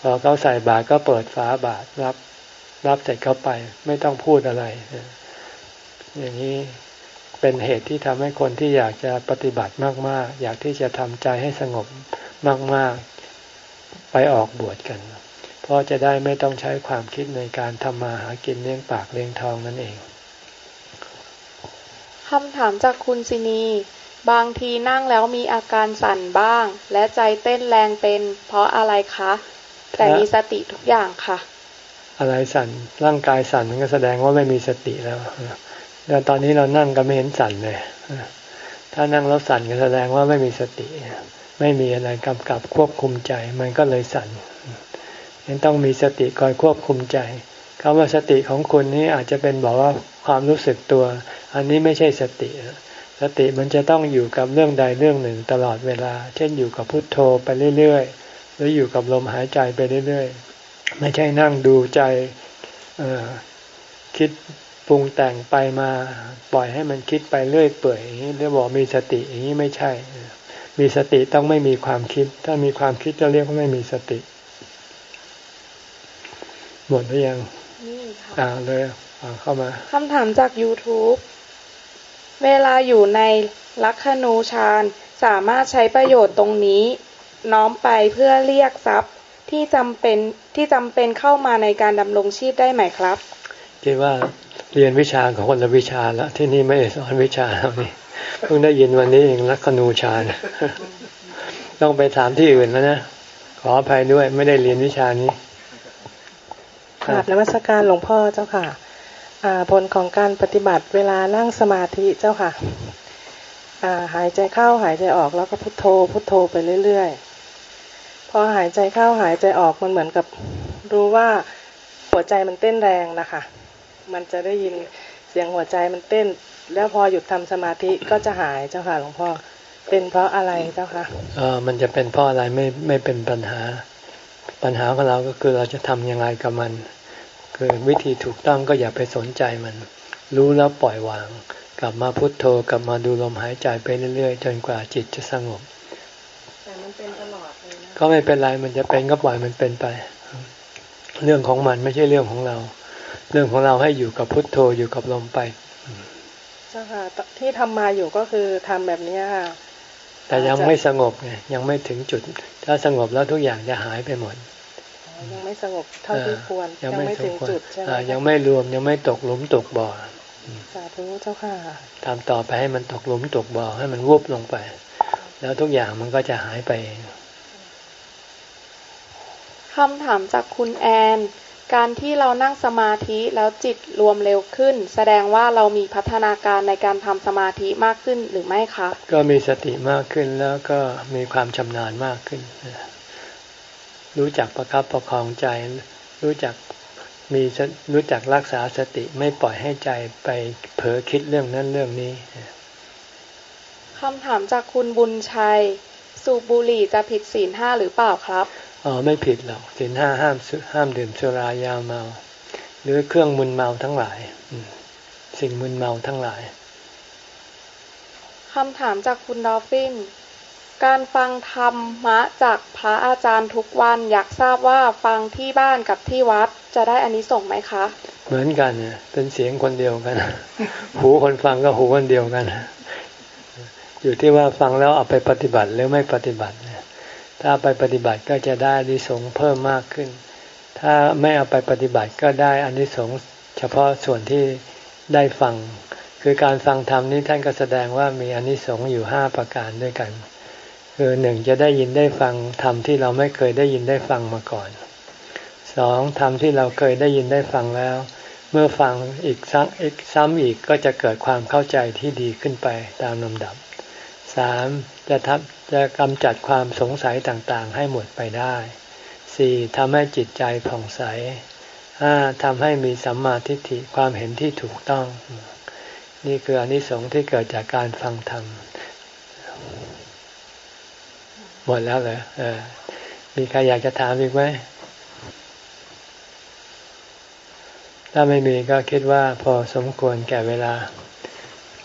พอเขาใส่บาตรก็เปิดฝาบาตรรับรับเสร็จเข้าไป ไม่ต้องพูดอะไร อย่างนี้ เป็นเหตุที่ทำให้คนที่อยากจะปฏิบัติมาก ๆ อยากที่จะทำใจให้สงบมาก ๆ ไปออกบวชกัน เพราะจะได้ไม่ต้องใช้ความคิดในการทำมาหากินเลี้ยงปากเลี้ยงทองนั่นเองคำถามจากคุณซินี บางทีนั่งแล้วมีอาการสั่นบ้าง และใจเต้นแรงเป็น เพราะอะไรคะ แต่มีสติทุกอย่างค่ะ อะไรสั่นร่างกายสั่นมันก็แสดงว่าไม่มีสติแล้ว แล้วตอนนี้เรานั่งก็ไม่เห็นสั่นเลย ถ้านั่งแล้วสั่นก็แสดงว่าไม่มีสติ ไม่มีอะไรกำกับควบคุมใจ มันก็เลยสั่นยังต้องมีสติคอยควบคุมใจคำว่าสติของคุณนี้อาจจะเป็นบอกว่าความรู้สึกตัว อันนี้ไม่ใช่สติ สติมันจะต้องอยู่กับเรื่องใดเรื่องหนึ่งตลอดเวลา เช่นอยู่กับพุทโธไปเรื่อยๆ หรืออยู่กับลมหายใจไปเรื่อยๆ ไม่ใช่นั่งดูใจคิด ปรุงแต่งไปมาปล่อยให้มันคิดไปเรื่อยเปื่อยอย่างนี้เรียกบอกมีสติอย่างนี้ไม่ใช่ มีสติต้องไม่มีความคิด ถ้ามีความคิดจะเรียกว่าไม่มีสติ หมดหรือยังนี่ค่ะอ่าเลยอ่าเข้ามาคำถามจาก YouTube เวลาอยู่ในลักขณูฌานสามารถใช้ประโยชน์ตรงนี้ น้อมไปเพื่อเรียกทรัพย์ที่จำเป็นที่จำเป็นเข้ามาในการดำรงชีพได้ไหมครับ คิดว่า เรียนวิชาของคนละวิชาแล้วที่นี่ไม่สอนวิชาแล้วนี่เพิ่งได้ยินวันนี้เองลักขณูฌานต้องไปถามที่อื่นแล้วนะขออภัยด้วยไม่ได้เรียนวิชานี้ค่ะนวัตการหลวงพ่อเจ้าค่ะผลของการปฏิบัติเวลานั่งสมาธิเจ้าค่ะหายใจเข้าหายใจออกแล้วก็พุทโธ พุทโธไปเรื่อยๆ พอหายใจเข้าหายใจออกมันเหมือนกับรู้ว่าหัวใจมันเต้นแรงนะคะ มันจะได้ยินเสียงหัวใจมันเต้น แล้วพอหยุดทำสมาธิก็จะหายเจ้าค่ะหลวงพ่อเป็นเพราะอะไรเจ้าค่ะเออมันจะเป็นเพราะอะไรไม่ไม่เป็นปัญหา ปัญหาของเราก็คือเราจะทำยังไงกับมัน คือวิธีถูกต้องก็อย่าไปสนใจมัน รู้แล้วปล่อยวาง กลับมาพุโทโธกลับมาดูลมหายใจไปเรื่อย ๆ จนกว่าจิตจะสงบแต่มันเป็นตลอดเลยนะก็ไม่เป็นไรมันจะเป็นก็ปล่อยมันเป็นไป เรื่องของมันไม่ใช่เรื่องของเรา เรื่องของเราให้อยู่กับพุทโธอยู่กับลมไปเจ้าค่ะที่ทำมาอยู่ก็คือทำแบบนี้ค่ะแต่ยังไม่สงบไงยังไม่ถึงจุด ถ้าสงบแล้วทุกอย่างจะหายไปหมดยังไม่สงบเท่าที่ควรยังไม่ถึงจุดใช่ไหมยังไม่รวมยังไม่ตกหลุมตกบ่อสาธุเจ้าค่ะทำต่อไปให้มันตกหลุมตกบ่อให้มันวุบลงไป แล้วทุกอย่างมันก็จะหายไปเองคำถามจากคุณแอน การที่เรานั่งสมาธิแล้วจิตรวมเร็วขึ้น แสดงว่าเรามีพัฒนาการในการทำสมาธิมากขึ้นหรือไม่คะ ก็มีสติมากขึ้นแล้วก็มีความชำนาญมากขึ้น รู้จักประครับประคองใจ รู้จักมีรู้จักรักษาสติไม่ปล่อยให้ใจไปเผลอคิดเรื่องนั้นเรื่องนี้คำถามจากคุณบุญชัย สูบบุหรี่จะผิดศีลห้าหรือเปล่าครับ อ๋อไม่ผิดหรอกศีลห้าห้ามห้ามดื่มสุรายาเมา หรือเครื่องมึนเมาทั้งหลาย สิ่งมึนเมาทั้งหลายคำถามจากคุณดอฟฟิน การฟังธรรมะจากพระอาจารย์ทุกวันอยากทราบว่าฟังที่บ้านกับที่วัดจะได้อันนี้ส่งไหมคะ เหมือนกันเนี่ยเป็นเสียงคนเดียวกัน หูคนฟังก็หูคนเดียวกัน อยู่ที่ว่าฟังแล้วเอาไปปฏิบัติหรือไม่ปฏิบัติ ถ้าไปปฏิบัติก็จะได้อนิสงส์เพิ่มมากขึ้น ถ้าไม่เอาไปปฏิบัติก็ได้อนิสงส์เฉพาะส่วนที่ได้ฟัง คือการฟังธรรมนี้ท่านก็แสดงว่ามีอนิสงส์อยู่ห้าประการด้วยกัน คือหนึ่งจะได้ยินได้ฟังธรรมที่เราไม่เคยได้ยินได้ฟังมาก่อนสองธรรมที่เราเคยได้ยินได้ฟังแล้ว เมื่อฟังอีกซ้ำอีกซ้ำอีกก็จะเกิดความเข้าใจที่ดีขึ้นไปตามลำดับสาม จะทำจะกำจัดความสงสัยต่างๆ ให้หมดไปได้สี่ทำให้จิตใจผ่องใสห้าทำให้มีสัมมาทิฏฐิความเห็นที่ถูกต้อง นี่คืออนิสงส์ที่เกิดจากการฟังธรรมหมดแล้วเหรอเออ มีใครอยากจะถามอีกไหมถ้าไม่มีก็คิดว่าพอสมควรแก่เวลา